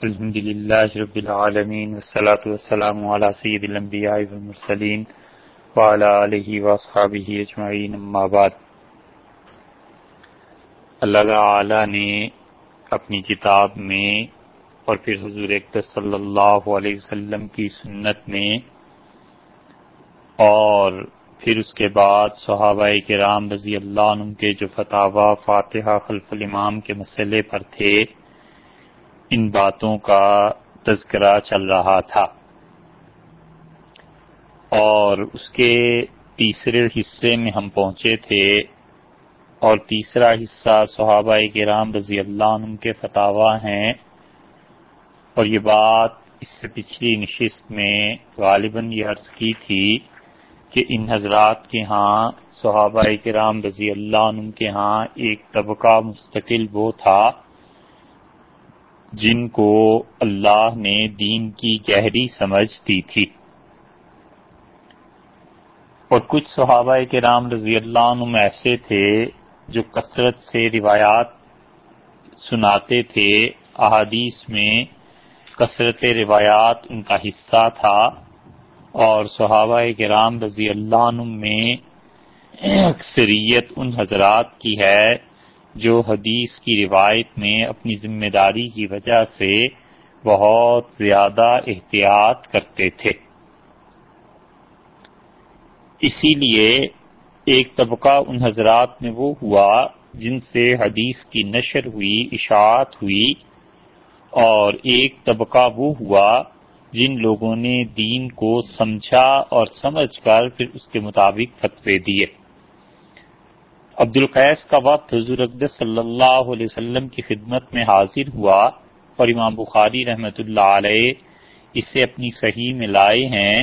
الحمد للہ رب العالمین والصلاة والسلام على سید الانبیاء والمرسلین وعلى آلہ واصحابہ اجمعین اما بعد، اللہ تعالی نے اپنی کتاب میں اور پھر حضور اقدس صلی اللہ علیہ وسلم کی سنت میں اور پھر اس کے بعد صحابہ کرام رضی اللہ عنہ کے جو فتح فاتحہ خلف الامام کے مسئلے پر تھے ان باتوں کا تذکرہ چل رہا تھا۔ اور اس کے تیسرے حصے میں ہم پہنچے تھے۔ اور تیسرا حصہ صحابہ کرام رضی اللہ عنہ کے فتح ہیں۔ اور یہ بات اس سے پچھلی نشست میں غالباً یہ عرض کی تھی کہ ان حضرات کے ہاں صحابہ کرام رضی اللہ عنہ کے ہاں ایک طبقہ مستقل وہ تھا۔ جن کو اللہ نے دین کی گہری سمجھ دی تھی۔ اور کچھ صحابہ کے رام رضی اللہ عنہ ایسے تھے جو کثرت سے روایات سناتے تھے۔ احادیث میں کثرت روایات ان کا حصہ تھا۔ اور صحابہ کرام رضی اللہ عنہ میں اکثریت ان حضرات کی ہے۔ جو حدیث کی روایت میں اپنی ذمہ داری کی وجہ سے بہت زیادہ احتیاط کرتے تھے۔ اسی لیے ایک طبقہ ان حضرات میں وہ ہوا جن سے حدیث کی نشر ہوئی، اشاعت ہوئی، اور ایک طبقہ وہ ہوا جن لوگوں نے دین کو سمجھا اور سمجھ کر پھر اس کے مطابق فتوے دیے۔ عبد القیس کا وقت حضور اقدس صلی اللہ علیہ وسلم کی خدمت میں حاضر ہوا اور امام بخاری رحمۃ اللہ علیہ اسے اپنی صحیح میں لائے ہیں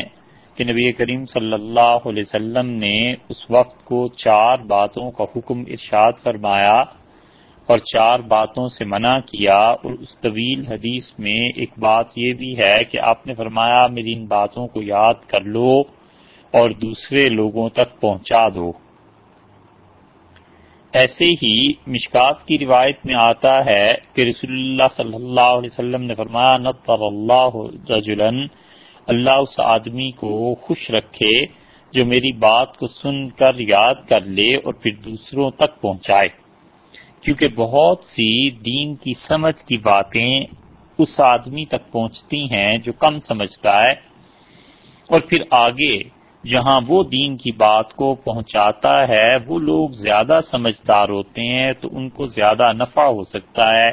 کہ نبی کریم صلی اللہ علیہ وسلم نے اس وقت کو چار باتوں کا حکم ارشاد فرمایا اور چار باتوں سے منع کیا اور اس طویل حدیث میں ایک بات یہ بھی ہے کہ آپ نے فرمایا میری ان باتوں کو یاد کر لو اور دوسرے لوگوں تک پہنچا دو۔ ایسے ہی مشکات کی روایت میں آتا ہے کہ رسول اللہ صلی اللہ علیہ وسلم نے فرمایا، نطر اللہ رجلن اللہ اس آدمی کو خوش رکھے جو میری بات کو سن کر یاد کر لے اور پھر دوسروں تک پہنچائے۔ کیونکہ بہت سی دین کی سمجھ کی باتیں اس آدمی تک پہنچتی ہیں جو کم سمجھتا ہے۔ اور پھر آگے جہاں وہ دین کی بات کو پہنچاتا ہے، وہ لوگ زیادہ سمجھدار ہوتے ہیں تو ان کو زیادہ نفع ہو سکتا ہے۔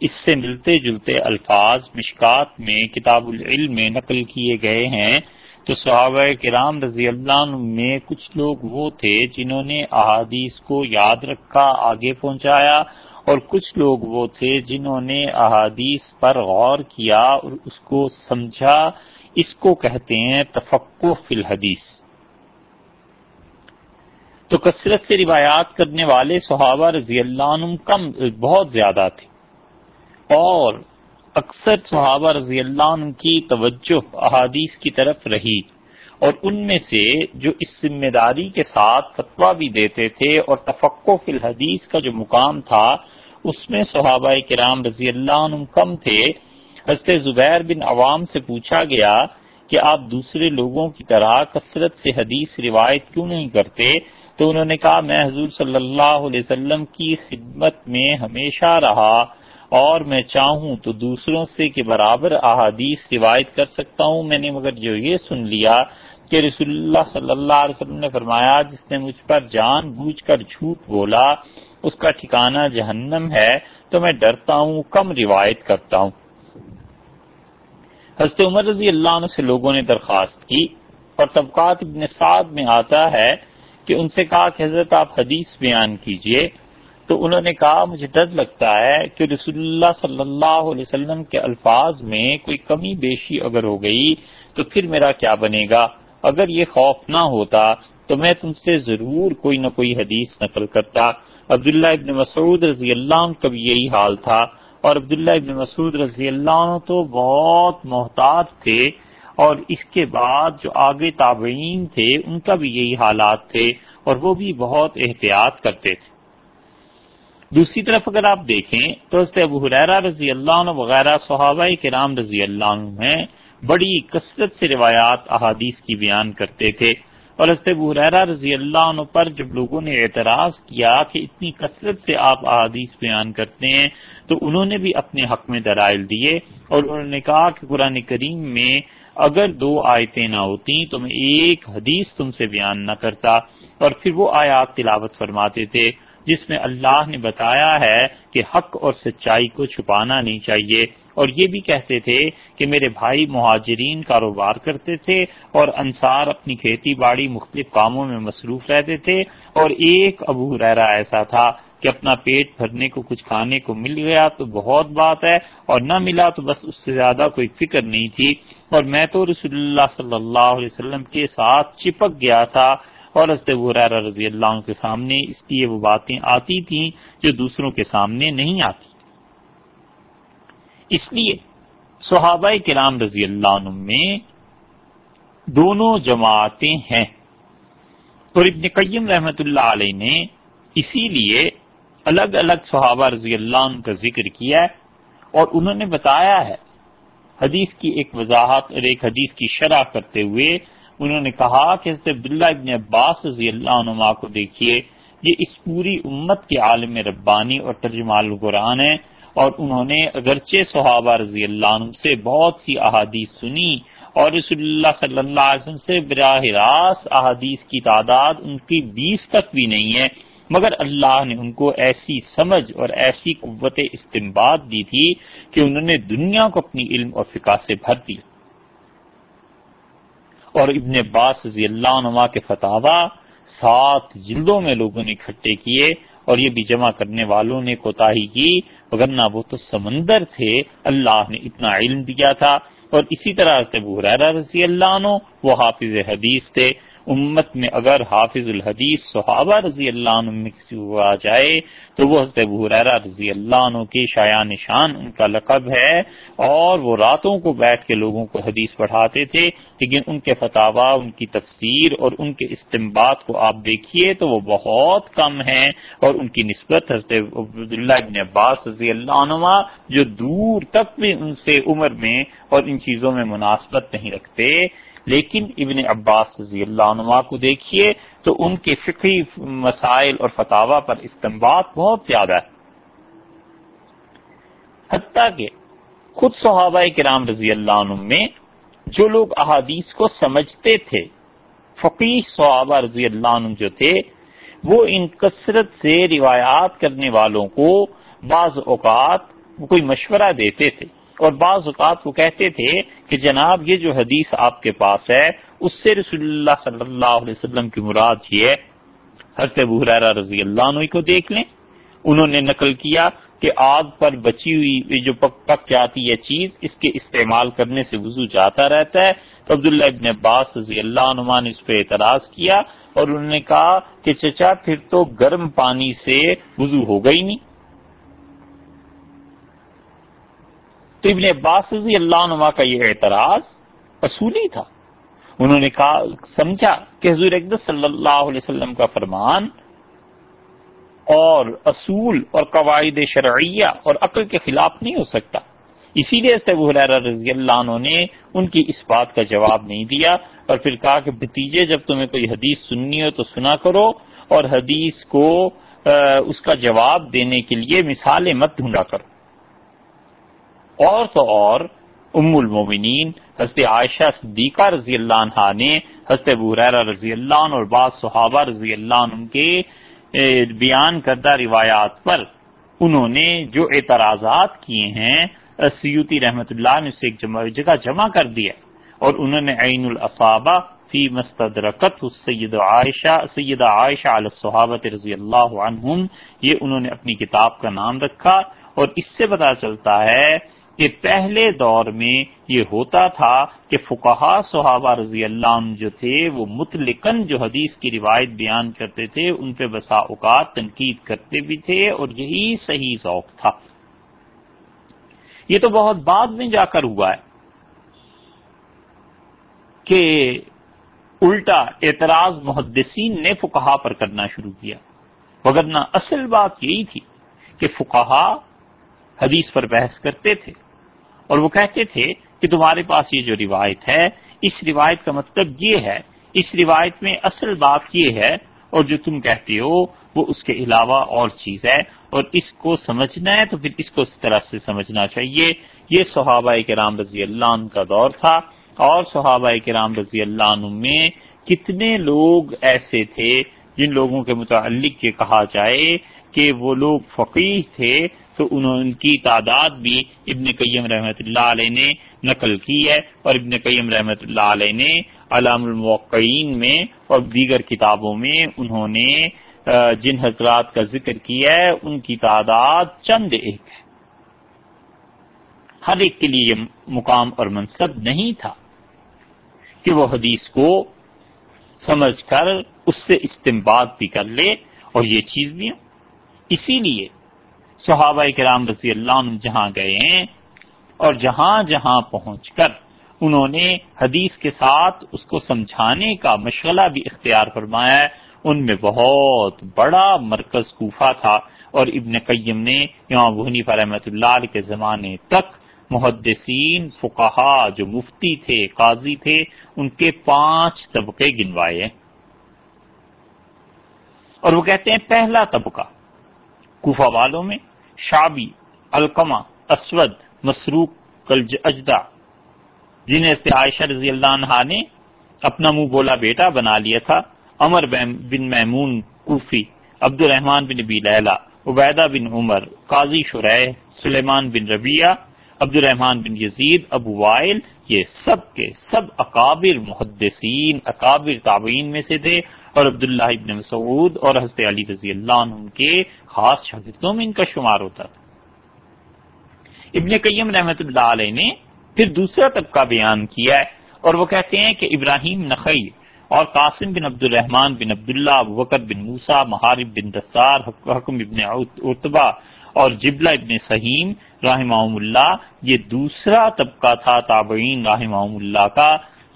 اس سے ملتے جلتے الفاظ مشکات میں کتاب العلم میں نقل کیے گئے ہیں۔ تو صحابہ کرام رضی اللہ عنہ میں کچھ لوگ وہ تھے جنہوں نے احادیث کو یاد رکھا، آگے پہنچایا۔ اور کچھ لوگ وہ تھے جنہوں نے احادیث پر غور کیا اور اس کو سمجھا۔ اس کو کہتے ہیں تفقو فی الحدیث۔ تو کثرت سے روایات کرنے والے صحابہ رضی اللہ عنہ کم، بہت زیادہ تھے۔ اور اکثر صحابہ رضی اللہ عنہ کی توجہ احادیث کی طرف رہی۔ اور ان میں سے جو اس ذمہ داری کے ساتھ فتوا بھی دیتے تھے اور تفقو فی الحدیث کا جو مقام تھا، اس میں صحابہ کرام رضی اللہ عنہ کم تھے۔ حضرت زبیر بن عوام سے پوچھا گیا کہ آپ دوسرے لوگوں کی طرح کثرت سے حدیث روایت کیوں نہیں کرتے؟ تو انہوں نے کہا، میں حضور صلی اللہ علیہ وسلم کی خدمت میں ہمیشہ رہا اور میں چاہوں تو دوسروں سے کے برابر احادیث روایت کر سکتا ہوں۔ میں نے مگر جو یہ سن لیا کہ رسول اللہ صلی اللہ علیہ وسلم نے فرمایا، جس نے مجھ پر جان بوجھ کر جھوٹ بولا، اس کا ٹھکانہ جہنم ہے، تو میں ڈرتا ہوں، کم روایت کرتا ہوں۔ حضرت عمر رضی اللہ عنہ سے لوگوں نے درخواست کی اور طبقات ابن سعد میں آتا ہے کہ ان سے کہا کہ حضرت آپ حدیث بیان کیجیے۔ تو انہوں نے کہا، مجھے ڈر لگتا ہے کہ رسول اللہ صلی اللہ علیہ وسلم کے الفاظ میں کوئی کمی بیشی اگر ہو گئی تو پھر میرا کیا بنے گا؟ اگر یہ خوف نہ ہوتا تو میں تم سے ضرور کوئی نہ کوئی حدیث نقل کرتا۔ عبداللہ ابن مسعود رضی اللہ عنہ کا بھی یہی حال تھا۔ اور عبداللہ ابن مسعود رضی اللہ عنہ تو بہت محتاط تھے اور اس کے بعد جو آگے تابعین تھے، ان کا بھی یہی حالات تھے اور وہ بھی بہت احتیاط کرتے تھے۔ دوسری طرف اگر آپ دیکھیں تو حضرت ابو حریرہ رضی اللہ عنہ وغیرہ صحابہ کرام رضی اللہ عنہ میں بڑی کثرت سے روایات، احادیث کی بیان کرتے تھے۔ اور حضرت ابو حریرہ رضی اللہ عنہ پر جب لوگوں نے اعتراض کیا کہ اتنی کثرت سے آپ احادیث بیان کرتے ہیں، تو انہوں نے بھی اپنے حق میں درائل دیے اور انہوں نے کہا کہ قرآن کریم میں اگر دو آیتیں نہ ہوتی تو میں ایک حدیث تم سے بیان نہ کرتا۔ اور پھر وہ آیات تلاوت فرماتے تھے، جس میں اللہ نے بتایا ہے کہ حق اور سچائی کو چھپانا نہیں چاہیے۔ اور یہ بھی کہتے تھے کہ میرے بھائی مہاجرین کاروبار کرتے تھے اور انصار اپنی کھیتی باڑی مختلف کاموں میں مصروف رہتے تھے اور ایک ابو رہا ایسا تھا کہ اپنا پیٹ بھرنے کو کچھ کھانے کو مل گیا تو بہت بات ہے اور نہ ملا تو بس اس سے زیادہ کوئی فکر نہیں تھی اور میں تو رسول اللہ صلی اللہ علیہ وسلم کے ساتھ چپک گیا تھا اور حضرت حرار رضی اللہ عنہ کے سامنے اس لیے وہ باتیں آتی تھیں جو دوسروں کے سامنے نہیں آتی۔ اس لیے صحابہ کرام رضی اللہ عنہ میں دونوں جماعتیں ہیں۔ اور ابن قیم رحمت اللہ علیہ نے اسی لیے الگ الگ صحابہ رضی اللہ عنہ کا ذکر کیا ہے اور انہوں نے بتایا ہے۔ حدیث کی ایک وضاحت اور ایک حدیث کی شرح کرتے ہوئے انہوں نے کہا کہ حضرت عبداللہ ابن عباس رضی اللہ عنہ کو دیکھیے، یہ اس پوری امت کے عالم ربانی اور ترجمہ القرآن ہے۔ اور انہوں نے اگرچہ صحابہ رضی اللہ عنہ سے بہت سی احادیث سنی اور رسول اللہ صلی اللہ علیہ وسلم سے براہ راست احادیث کی تعداد ان کی بیس تک بھی نہیں ہے، مگر اللہ نے ان کو ایسی سمجھ اور ایسی قوت استمباد دی تھی کہ انہوں نے دنیا کو اپنی علم اور فقہ سے بھر دیا اور ابن عباس رضی اللہ عنہ کے فتح سات جلدوں میں لوگوں نے اکٹھے کیے اور یہ بھی جمع کرنے والوں نے کوتاہی کی وگرنہ وہ تو سمندر تھے۔ اللہ نے اتنا علم دیا تھا۔ اور اسی طرح سے رضی اللہ عنہ، وہ حافظ حدیث تھے۔ امت میں اگر حافظ الحدیث صحابہ رضی اللہ عنہ میں کسی کو آ جائے، تو وہ حضرت حریرہ رضی اللہ عنہ کی شاع نشان ان کا لقب ہے اور وہ راتوں کو بیٹھ کے لوگوں کو حدیث پڑھاتے تھے، لیکن ان کے فتح ان کی تفسیر اور ان کے استمباد کو آپ دیکھیے تو وہ بہت کم ہیں اور ان کی نسبت حضرت عبداللہ ابن عباس رضی اللہ عنہ جو دور تک بھی ان سے عمر میں اور ان چیزوں میں مناسبت نہیں رکھتے۔ لیکن ابن عباس رضی اللہ عنہ کو دیکھیے تو ان کے فکری مسائل اور فتوا پر استمباد بہت زیادہ ہے۔ حتیٰ کہ خود صحابہ کرام رضی اللہ عنہ میں جو لوگ احادیث کو سمجھتے تھے فقی صحابہ رضی اللہ عنہ جو تھے، وہ ان کثرت سے روایات کرنے والوں کو بعض اوقات کوئی مشورہ دیتے تھے۔ اور بعض اوقات وہ کہتے تھے کہ جناب یہ جو حدیث آپ کے پاس ہے، اس سے رسول اللہ صلی اللہ علیہ وسلم کی مراد یہ ہے۔ حضرت بحرا رضی اللہ عنہ کو دیکھ لیں۔ انہوں نے نقل کیا کہ آگ پر بچی ہوئی جو پک پک جاتی ہے چیز، اس کے استعمال کرنے سے وضو جاتا رہتا ہے۔ تو عبداللہ ابن عباس رضی اللہ عنہ نے اس پہ اعتراض کیا اور انہوں نے کہا کہ چچا پھر تو گرم پانی سے وضو ہو گئی نہیں۔ تو ابن عباس رضی اللہ عنہ کا یہ اعتراض اصولی تھا۔ انہوں نے کہا، سمجھا کہ حضور اقدس صلی اللہ علیہ وسلم کا فرمان اور اصول اور قواعد شرعیہ اور عقل کے خلاف نہیں ہو سکتا۔ اسی لیے ابو رضی اللہ عنہ نے ان کی اس بات کا جواب نہیں دیا اور پھر کہا کہ بتیجے جب تمہیں کوئی حدیث سننی ہو تو سنا کرو اور حدیث کو اس کا جواب دینے کے لیے مثالیں مت ڈھونڈا کرو۔ اور تو اور ام المومنین، حضرت عائشہ صدیقہ رضی اللہ عنہ نے، حضرت حریرہ رضی اللہ عنہ اور بعض صحابہ رضی اللہ عنہ کے بیان کردہ روایات پر انہوں نے جو اعتراضات کیے ہیں سیوتی رحمت اللہ نے اسے ایک جگہ جمع کر دیا اور انہوں نے عین الاصابہ فی مستدرکت سید عائشہ سید عائشہ علیہ صحابت رضی اللہ عنہم، یہ انہوں نے اپنی کتاب کا نام رکھا اور اس سے پتا چلتا ہے کہ پہلے دور میں یہ ہوتا تھا کہ فقہا صحابہ رضی اللہ عنہ جو تھے، وہ متلقن جو حدیث کی روایت بیان کرتے تھے، ان پہ بسا اوقات تنقید کرتے بھی تھے اور یہی صحیح ذوق تھا۔ یہ تو بہت بعد میں جا کر ہوا ہے کہ الٹا اعتراض محدثین نے فقہا پر کرنا شروع کیا۔ وگرنہ اصل بات یہی تھی کہ فقہا حدیث پر بحث کرتے تھے اور وہ کہتے تھے کہ تمہارے پاس یہ جو روایت ہے، اس روایت کا مطلب یہ ہے، اس روایت میں اصل بات یہ ہے اور جو تم کہتے ہو، وہ اس کے علاوہ اور چیز ہے اور اس کو سمجھنا ہے تو پھر اس کو اس طرح سے سمجھنا چاہیے۔ یہ صحابہ کرام رضی اللہ عنہ کا دور تھا اور صحابہ کرام رضی اللہ عنہ میں کتنے لوگ ایسے تھے جن لوگوں کے متعلق یہ کہا جائے کہ وہ لوگ فقیر تھے تو انہوں کی تعداد بھی ابن قیم رحمۃ اللہ علیہ نے نقل کی ہے اور ابن قیم رحمۃ اللہ علیہ نے علام الموقعین میں اور دیگر کتابوں میں انہوں نے جن حضرات کا ذکر کیا ہے، ان کی تعداد چند ایک ہے۔ ہر ایک کے لیے یہ مقام اور منصب نہیں تھا کہ وہ حدیث کو سمجھ کر اس سے استمباد بھی کر لے اور یہ چیز بھی۔ اسی لیے صحابہ کرام رضی اللہ عنہ جہاں گئے ہیں اور جہاں جہاں پہنچ کر انہوں نے حدیث کے ساتھ اس کو سمجھانے کا مشغلہ بھی اختیار فرمایا ہے۔ ان میں بہت بڑا مرکز کوفہ تھا اور ابن قیم نے یہاں بہنی رحمۃ اللہ علیہ کے زمانے تک محدثین، فقہا جو مفتی تھے، قاضی تھے، ان کے پانچ طبقے گنوائے اور وہ کہتے ہیں پہلا طبقہ کوفہ والوں میں شابی القما اسود، مسروق، کلج اجدا جنہیں عائشہ رضی اللہ عنہ نے اپنا منہ بولا بیٹا بنا لیا تھا امر بن میمون، کوفی عبد الرحمان بن نبی لیلا عبیدہ بن عمر، قاضی شرح سلیمان بن ربیہ عبد الرحمان بن یزید، ابو وائل، یہ سب کے سب اکابر محدثین، اکابر تابعین میں سے تھے۔ اور عبداللہ ابن مسعود اور حضرت علی رضی اللہ عنہ کے خاص شاگردوں میں ان کا شمار ہوتا تھا۔ ابن قیم رحمت اللہ علیہ نے پھر دوسرا طبقہ بیان کیا ہے اور وہ کہتے ہیں کہ ابراہیم نقی اور قاسم بن عبد الرحمان بن عبداللہ ابوکر بن موسا محارب بن دسار حکم ابن اتبا اور جبلا ابن سہیم رحمہ اللہ، یہ دوسرا طبقہ تھا تابعین رحمہ اللہ کا۔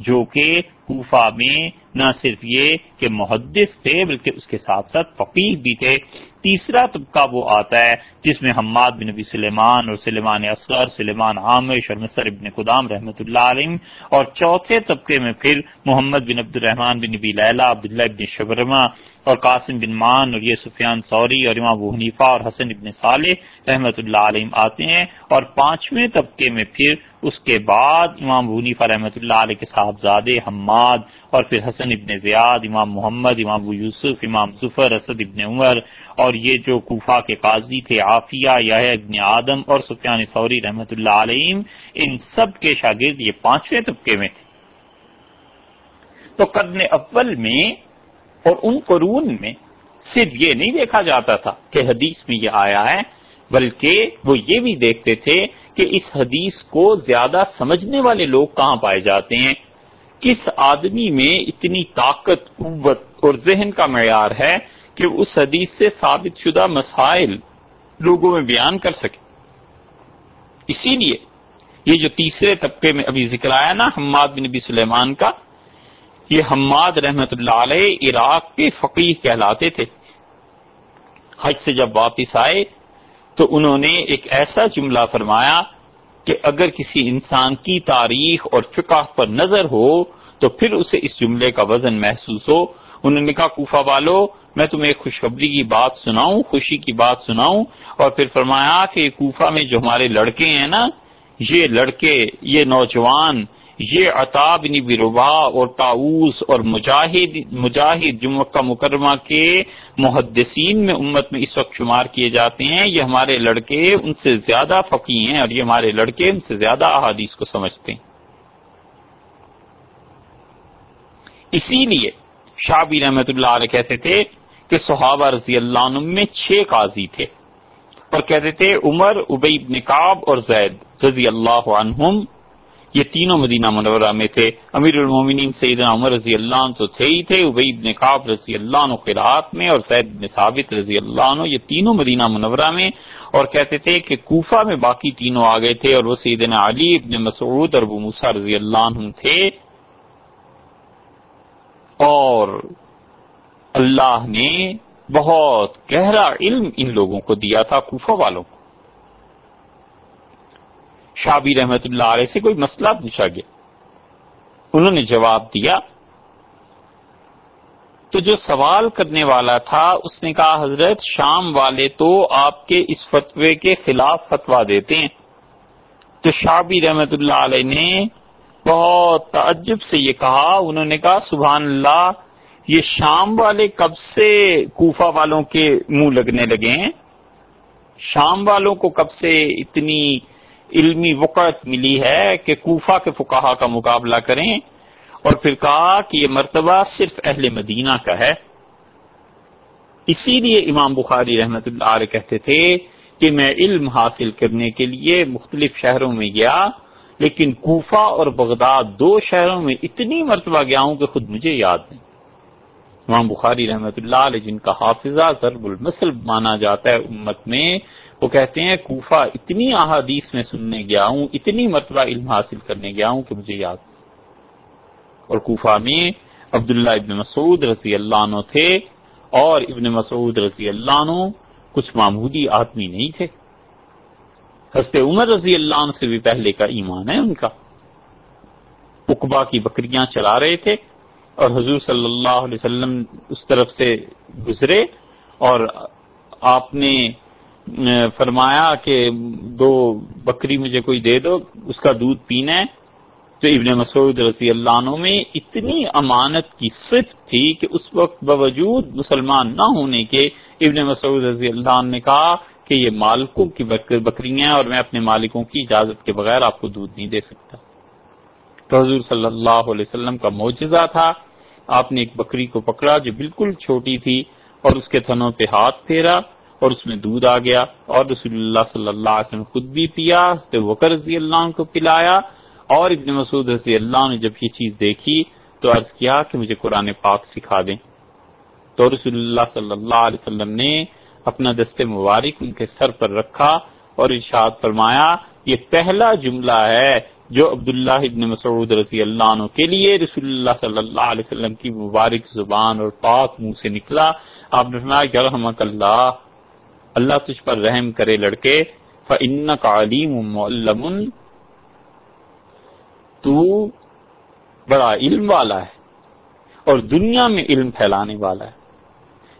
جو کہ کوفہ میں نہ صرف یہ کہ محدث تھے بلکہ اس کے ساتھ ساتھ فقیر بھی تھے۔ تیسرا طبقہ وہ آتا ہے جس میں حماد بن نبی سلیمان اور سلیمان اصغر، سلیمان عامش اور مصر ابن قدام رحمۃ اللہ علیہ اور چوتھے طبقے میں پھر محمد بن عبد الرحمان بن نبی لیلا عبداللہ ابن شبرما اور قاسم بن مان اور یہ سفیان سوری اور امام ابو حنیفہ اور حسن ابن صالح رحمۃ اللہ علیہ آتے ہیں۔ اور پانچویں طبقے میں پھر اس کے بعد امام ابو رحمۃ اللہ علیہ کے صاحبزادے حماد اور پھر حسن ابن زیاد، امام محمد، امام ابو یوسف، امام ظفر اسد ابن عمر اور یہ جو کوفہ کے قاضی تھے، عافیہ یا ابن آدم اور سفیان سوری رحمۃ اللہ علیہ ان سب کے شاگرد یہ پانچویں طبقے میں تھے۔ تو قدم اول میں اور ان قرون میں صرف یہ نہیں دیکھا جاتا تھا کہ حدیث میں یہ آیا ہے بلکہ وہ یہ بھی دیکھتے تھے کہ اس حدیث کو زیادہ سمجھنے والے لوگ کہاں پائے جاتے ہیں؟ کس آدمی میں اتنی طاقت، قوت اور ذہن کا معیار ہے کہ اس حدیث سے ثابت شدہ مسائل لوگوں میں بیان کر سکے؟ اسی لیے یہ جو تیسرے طبقے میں ابھی ذکر آیا نا، حماد بن نبی سلیمان کا، یہ حماد رحمت اللہ علیہ عراق کے فقیر کہلاتے تھے۔ حج سے جب واپس آئے تو انہوں نے ایک ایسا جملہ فرمایا کہ اگر کسی انسان کی تاریخ اور فقہ پر نظر ہو تو پھر اسے اس جملے کا وزن محسوس ہو۔ انہوں نے کہا، کوفہ والو، میں تمہیں ایک خوشخبری کی بات سناؤں، خوشی کی بات سناؤں۔ اور پھر فرمایا کہ کوفہ میں جو ہمارے لڑکے ہیں نا، یہ لڑکے، یہ نوجوان یہ عطا بن بربا اور تاؤس اور مجاہد مجاہد جو مکہ مکرمہ کے محدثین میں امت میں اس وقت شمار کیے جاتے ہیں، یہ ہمارے لڑکے ان سے زیادہ فقی ہیں اور یہ ہمارے لڑکے ان سے زیادہ احادیث کو سمجھتے ہیں۔ اسی لیے شابی رحمت اللہ علیہ کہتے تھے کہ صحابہ رضی اللہ عنہ میں چھ قاضی تھے اور کہتے تھے عمر ابئی کعب اور زید رضی اللہ عنہم یہ تینوں مدینہ منورہ میں تھے۔ امیر المومنین سیدنا عمر رضی اللہ عنہ تو تھے ہی تھے ابئی ابن کعب رضی اللہ عنہ قرآت میں اور زید بن ثابت رضی اللہ عنہ، یہ تینوں مدینہ منورہ میں۔ اور کہتے تھے کہ کوفہ میں باقی تینوں آ گئے تھے اور وہ سیدنا علی ابن مسعود اور ابو موسا رضی اللہ عنہ تھے۔ اور اللہ نے بہت گہرا علم ان لوگوں کو دیا تھا، کوفہ والوں کو۔ شابی رحمت اللہ علیہ سے کوئی مسئلہ پوچھا گیا۔ انہوں نے جواب دیا، تو جو سوال کرنے والا تھا، اس نے کہا، حضرت، شام والے تو آپ کے اس فتوے کے خلاف فتوا دیتے ہیں۔ تو شابی رحمت اللہ علیہ نے بہت تعجب سے یہ کہا۔ انہوں نے کہا، سبحان اللہ، یہ شام والے کب سے کوفہ والوں کے منہ لگنے لگے ہیں؟ شام والوں کو کب سے اتنی علمی وقت ملی ہے کہ کوفہ کے فکاہا کا مقابلہ کریں اور پھر کہا کہ یہ مرتبہ صرف اہل مدینہ کا ہے۔ اسی لیے امام بخاری رحمت اللہ علیہ کہتے تھے کہ میں علم حاصل کرنے کے لیے مختلف شہروں میں گیا، لیکن کوفہ اور بغداد دو شہروں میں اتنی مرتبہ گیا ہوں کہ خود مجھے یاد نہیں۔ امام بخاری رحمت اللہ علیہ جن کا حافظہ ضرب المسل مانا جاتا ہے امت میں وہ کہتے ہیں کوفہ اتنی احادیث میں سننے گیا ہوں، اتنی مرتبہ علم حاصل کرنے گیا ہوں کہ مجھے یاد اور کوفہ میں عبداللہ ابن مسعود رضی اللہ عنہ تھے اور ابن مسعود رضی اللہ عنہ کچھ معمولی آدمی نہیں تھے۔ حضرت عمر رضی اللہ عنہ سے بھی پہلے کا ایمان ہے ان کا۔ اقبا کی بکریاں چلا رہے تھے اور حضور صلی اللہ علیہ وسلم اس طرف سے گزرے اور آپ نے فرمایا کہ دو بکری مجھے کوئی دے دو، اس کا دودھ پینا ہے۔ تو ابن مسعود رضی اللہ عنہ میں اتنی امانت کی صفت تھی کہ اس وقت باوجود مسلمان نہ ہونے کے ابن مسعود رضی اللہ عنہ نے کہا کہ یہ مالکوں کی بکریاں ہیں اور میں اپنے مالکوں کی اجازت کے بغیر آپ کو دودھ نہیں دے سکتا۔ تو حضور صلی اللہ علیہ وسلم کا معجزہ تھا۔ آپ نے ایک بکری کو پکڑا جو بالکل چھوٹی تھی اور اس کے تھنوں پہ ہاتھ پھیرا۔ اور اس میں دودھ آ گیا اور رسول اللہ صلی اللہ علیہ وسلم خود بھی پیا وکر رضی اللہ عنہ کو پلایا اور ابن مسعود رضی اللہ نے جب یہ چیز دیکھی تو عرض کیا کہ مجھے قرآن پاک سکھا دیں۔ تو رسول اللہ صلی اللہ علیہ وسلم نے اپنا دست مبارک ان کے سر پر رکھا اور ارشاد فرمایا، یہ پہلا جملہ ہے جو عبداللہ ابن مسعود رضی اللہ عنہ کے لیے رسول اللہ صلی اللہ علیہ وسلم کی مبارک زبان اور پاک منہ سے نکلا۔ آپ نے فرمایا رحمک اللہ اللہ تجھ پر رحم کرے لڑکے فن کا علیم تو بڑا علم والا ہے اور دنیا میں علم پھیلانے والا ہے۔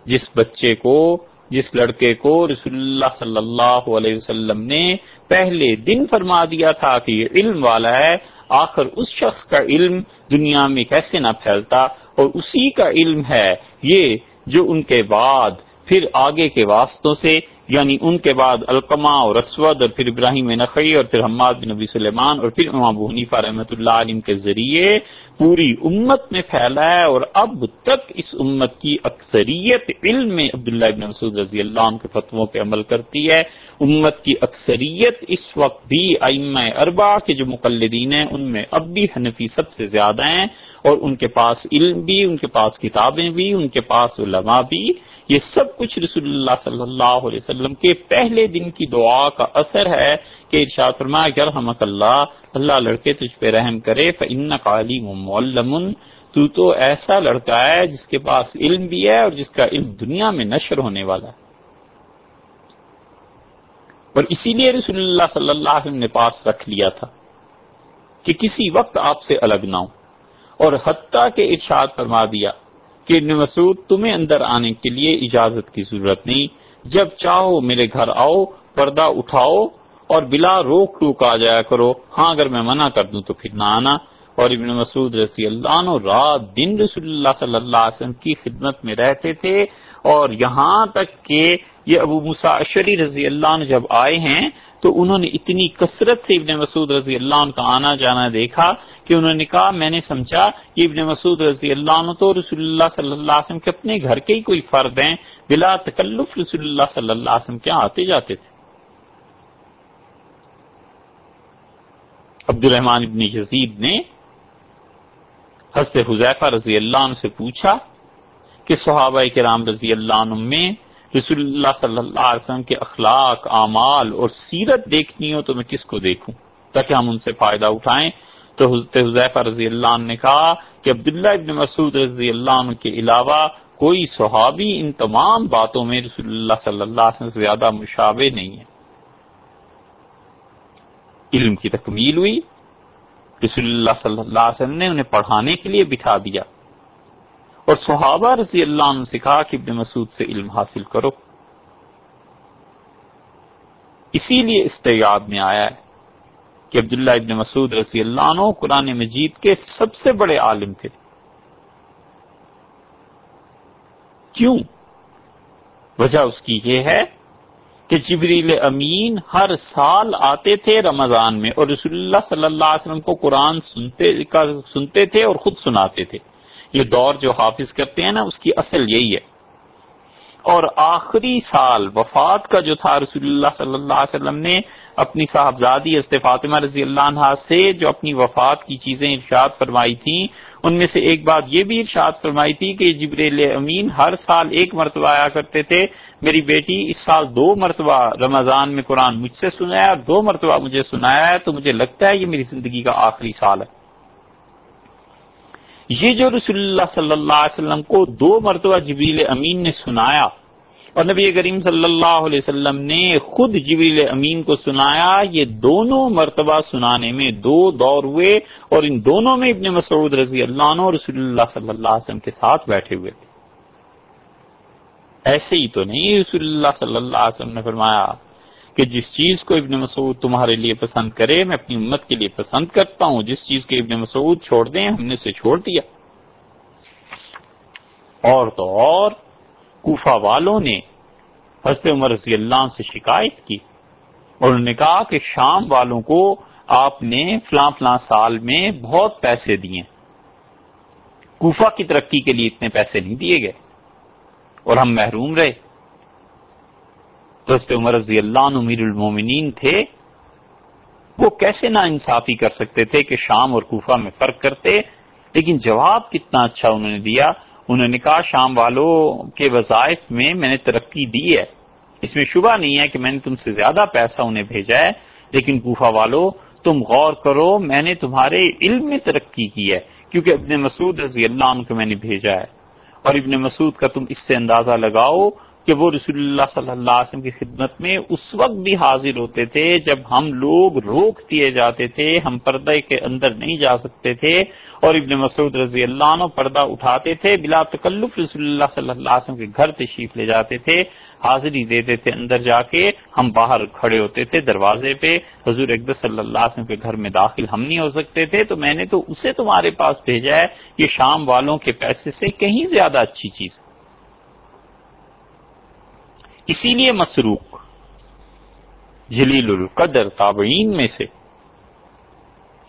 جس بچے کو، جس لڑکے کو رسول اللہ صلی اللہ علیہ وسلم نے پہلے دن فرما دیا تھا کہ یہ علم والا ہے، آخر اس شخص کا علم دنیا میں کیسے نہ پھیلتا اور اسی کا علم ہے یہ جو ان کے بعد پھر آگے کے واسطوں سے یعنی ان کے بعد القما اور اسود اور پھر ابراہیم نقی اور پھر حماد بن نبی سلیمان اور پھر امام حنیفہ رحمۃ اللہ علم کے ذریعے پوری امت میں پھیلا ہے اور اب تک اس امت کی اکثریت علم میں عبداللہ ابن مسعود رضی اللہ عنہ کے فتووں پہ عمل کرتی ہے۔ امت کی اکثریت اس وقت بھی ائمہ اربا کے جو مقلدین ہیں، ان میں اب بھی حنفی سب سے زیادہ ہیں اور ان کے پاس علم بھی، ان کے پاس کتابیں بھی، ان کے پاس علماء بھی۔ یہ سب کچھ رسول اللہ صلی اللہ علیہ وسلم کے پہلے دن کی دعا کا اثر ہے کہ ارشاد فرمایا رحمک اللہ اللہ لڑکے تجھ پہ رحم کرے فن قالیم معلم تو تو ایسا لڑکا ہے جس کے پاس علم بھی ہے اور جس کا علم دنیا میں نشر ہونے والا ہے۔ اور اسی لیے رسول اللہ صلی اللہ علیہ وسلم نے پاس رکھ لیا تھا کہ کسی وقت آپ سے الگ نہ ہو۔ اور حتیٰ کے ارشاد فرما دیا کہ ابن مسعود تمہیں اندر آنے کے لیے اجازت کی ضرورت نہیں۔ جب چاہو میرے گھر آؤ، پردہ اٹھاؤ اور بلا روک ٹوک آ جایا کرو۔ ہاں اگر میں منع کر دوں تو پھر نہ آنا۔ اور ابن مسعود رضی اللہ عنہ رات دن رسول اللہ صلی اللہ علیہ وسلم کی خدمت میں رہتے تھے۔ اور یہاں تک کہ یہ ابو مساشری رضی اللہ عنہ جب آئے ہیں، تو انہوں نے اتنی کثرت سے ابن مسعود رضی اللہ عنہ کا آنا جانا دیکھا کہ انہوں نے کہا، میں نے سمجھا، یہ ابن مسعود رضی اللہ عنہ تو رسول اللہ صلی اللہ علیہ وسلم کے اپنے گھر کے ہی کوئی فرد ہیں۔ بلا تکلف رسول اللہ صلی اللہ علیہ وسلم کے آتے جاتے تھے۔ عبد الرحمان ابن یزید نے حضرت حذیفہ رضی اللہ عنہ سے پوچھا کہ صحابہ کرام رضی اللہ عنہ میں رسول اللہ صلی اللہ علیہ وسلم کے اخلاق، اعمال اور سیرت دیکھنی ہو تو میں کس کو دیکھوں؟ تاکہ ہم ان سے فائدہ اٹھائیں۔ تو حضرت حضیفہ رضی اللہ عنہ نے کہا کہ عبداللہ ابن مسعود رضی اللہ عنہ کے علاوہ کوئی صحابی ان تمام باتوں میں رسول اللہ صلی اللہ علیہ وسلم سے زیادہ مشابہ نہیں ہے۔ علم کی تکمیل ہوئی۔ رسول اللہ صلی اللہ علیہ وسلم نے انہیں پڑھانے کے لیے بٹھا دیا۔ اور صحابہ رضی اللہ عنہ سے کہا کہ ابن مسعود سے علم حاصل کرو۔ اسی لیے استیاب میں آیا ہے کہ عبداللہ ابن مسعود رضی اللہ عنہ قرآن مجید کے سب سے بڑے عالم تھے۔ کیوں؟ وجہ اس کی یہ ہے کہ جبریل امین ہر سال آتے تھے رمضان میں اور رسول اللہ صلی اللہ علیہ وسلم کو قرآن سنتے سنتے تھے اور خود سناتے تھے۔ یہ دور جو حافظ کرتے ہیں نا، اس کی اصل یہی ہے۔ اور آخری سال وفات کا جو تھا رسول اللہ صلی اللہ علیہ وسلم نے اپنی صاحبزادی است فاطمہ رضی اللہ عنہ سے جو اپنی وفات کی چیزیں ارشاد فرمائی تھیں، ان میں سے ایک بات یہ بھی ارشاد فرمائی تھی کہ جبریل امین ہر سال ایک مرتبہ آیا کرتے تھے۔ میری بیٹی اس سال دو مرتبہ رمضان میں قرآن مجھ سے سنایا، دو مرتبہ مجھے سنایا ہے، تو مجھے لگتا ہے یہ میری زندگی کا آخری سال ہے۔ یہ جو رسول اللہ صلی اللہ علیہ وسلم کو دو مرتبہ جبریل امین نے سنایا اور نبی کریم صلی اللہ علیہ وسلم نے خود جبریل امین کو سنایا، یہ دونوں مرتبہ سنانے میں دو دور ہوئے اور ان دونوں میں ابن مسعود رضی اللہ عنہ رسول اللہ صلی اللہ علیہ وسلم کے ساتھ بیٹھے ہوئے تھے۔ ایسے ہی تو نہیں، رسول اللہ صلی اللہ علیہ وسلم نے فرمایا کہ جس چیز کو ابن مسعود تمہارے لیے پسند کرے، میں اپنی امت کے لیے پسند کرتا ہوں۔ جس چیز کو ابن مسعود چھوڑ دیں، ہم نے اسے چھوڑ دیا۔ اور تو اور، کوفہ والوں نے حضرت عمر رضی اللہ سے شکایت کی۔ اور انہوں نے کہا کہ شام والوں کو آپ نے فلاں فلاں سال میں بہت پیسے دیے۔ کوفہ کی ترقی کے لیے اتنے پیسے نہیں دیے گئے۔ اور ہم محروم رہے۔ حضرت عمر رضی اللہ عنہ امیر المومنین تھے، وہ کیسے نا انصافی کر سکتے تھے کہ شام اور کوفہ میں فرق کرتے؟ لیکن جواب کتنا اچھا انہوں نے دیا۔ انہوں نے کہا، شام والوں کے وظائف میں میں نے ترقی دی ہے۔ اس میں شبہ نہیں ہے کہ میں نے تم سے زیادہ پیسہ انہیں بھیجا ہے، لیکن کوفہ والو تم غور کرو، میں نے تمہارے علم میں ترقی کی ہے، کیونکہ ابن مسعود رضی اللہ عنہ کو میں نے بھیجا ہے۔ اور ابن مسعود کا تم اس سے اندازہ لگاؤ کہ وہ رسول اللہ صلی اللہ علیہ وسلم کی خدمت میں اس وقت بھی حاضر ہوتے تھے جب ہم لوگ روک دیے جاتے تھے، ہم پردے کے اندر نہیں جا سکتے تھے اور ابن مسعود رضی اللہ عنہ پردہ اٹھاتے تھے، بلا تکلف رسول اللہ صلی اللہ علیہ وسلم کے گھر تشریف لے جاتے تھے، حاضری دیتے تھے اندر جا کے، ہم باہر کھڑے ہوتے تھے دروازے پہ، حضور اکبر صلی اللہ علیہ وسلم کے گھر میں داخل ہم نہیں ہو سکتے تھے، تو میں نے تو اسے تمہارے پاس بھیجا ہے، یہ شام والوں کے پیسے سے کہیں زیادہ اچھی چیز ہے۔ اسی لیے مسروق، جلیل القدر تابعین میں سے۔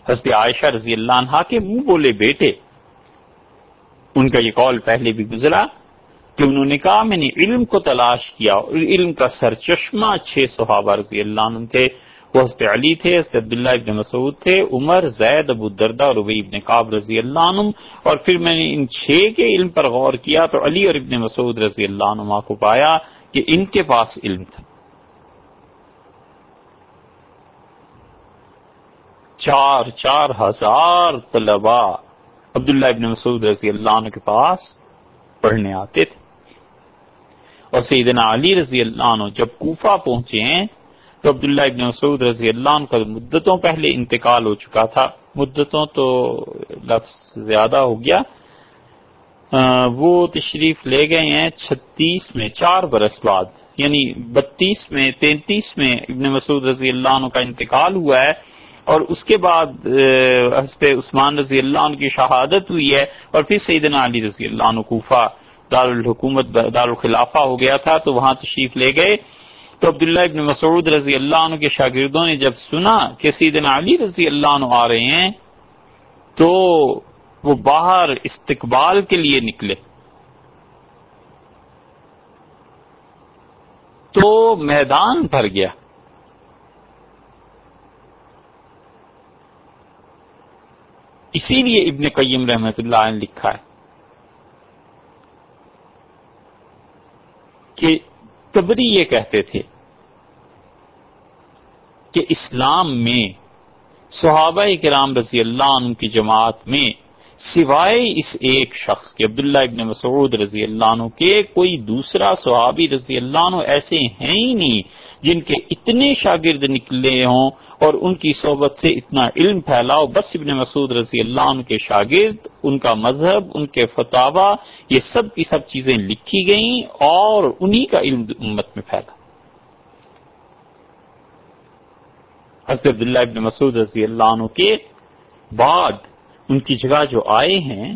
حضرت عائشہ رضی اللہ عنہ کے منہ بولے بیٹے، ان کا یہ قول پہلے بھی گزرا کہ انہوں نے کہا، میں نے علم کو تلاش کیا اور علم کا سرچشمہ چھ صحابہ رضی اللہ عنہ تھے۔ وہ حضرت علی تھے، حضرت عبداللہ ابن مسعود تھے، عمر، زید، ابو دردہ اور ابی ابن قاب رضی اللہ عنہ اور پھر میں نے ان چھ کے علم پر غور کیا تو علی اور ابن مسعود رضی اللہ عنہ کو پایا۔ کہ ان کے پاس علم تھا۔ چار چار ہزار طلباء عبداللہ ابن مسعود رضی اللہ عنہ کے پاس پڑھنے آتے تھے۔ اور سیدنا علی رضی اللہ عنہ جب کوفہ پہنچے ہیں تو عبداللہ ابن مسعود رضی اللہ عنہ کا مدتوں پہلے انتقال ہو چکا تھا۔ مدتوں تو لفظ زیادہ ہو گیا۔ وہ تشریف لے گئے ہیں چھتیس میں، چار برس بعد یعنی بتیس میں، تینتیس میں ابن مسعود رضی اللہ عنہ کا انتقال ہوا ہے، اور اس کے بعد حضرت عثمان رضی اللہ عنہ کی شہادت ہوئی ہے، اور پھر سیدنا علی رضی اللہ عنہ کوفہ، دارالحکومت، دارالخلافہ ہو گیا تھا، تو وہاں تشریف لے گئے۔ تو عبداللہ ابن مسعود رضی اللہ عنہ کے شاگردوں نے جب سنا کہ سیدنا علی رضی اللہ عنہ آ رہے ہیں، تو وہ باہر استقبال کے لیے نکلے۔ تو میدان بھر گیا۔ اسی لیے ابن قیم رحمت اللہ نے لکھا ہے کہ تبری یہ کہتے تھے کہ اسلام میں صحابہ کرام رضی اللہ عنہ کی جماعت میں سوائے اس ایک شخص کے، عبداللہ ابن مسعود رضی اللہ عنہ کے، کوئی دوسرا صحابی رضی اللہ عنہ ایسے ہیں ہی نہیں جن کے اتنے شاگرد نکلے ہوں اور ان کی صحبت سے اتنا علم پھیلاؤ۔ بس ابن مسعود رضی اللہ عنہ کے شاگرد، ان کا مذہب، ان کے فتوا یہ سب کی سب چیزیں لکھی گئیں اور انہی کا علم امت میں پھیلا۔ حضرت عبداللہ ابن مسعود رضی اللہ عنہ کے بعد ان کی جگہ جو آئے ہیں،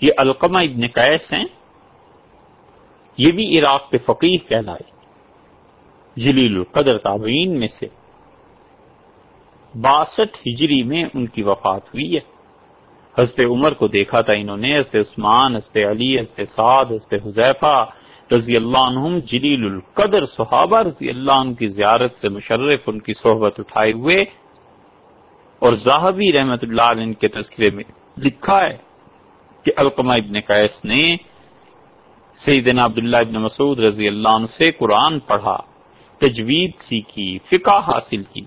یہ القمہ ابن قیس ہیں، یہ بھی عراق کے فقیر کہلائے۔ جلیل القدر تابعین میں سے باسٹھ ہجری میں ان کی وفات ہوئی ہے۔ حضرت عمر کو دیکھا تھا انہوں نے، حضرت عثمان، حضرت علی، حضرت سعد، حضرت حذیفہ رضی اللہ عنہم جلیل القدر صحابہ رضی اللہ عنہ کی زیارت سے مشرف ان کی صحبت اٹھائے ہوئے۔ اور زاہبی رحمت اللہ علیہ کے تذکرے میں لکھا ہے کہ القمہ ابن قیس نے سیدنا عبداللہ ابن مسعود رضی اللہ عنہ سے قرآن پڑھا، تجوید سیکھی، فقہ حاصل کی۔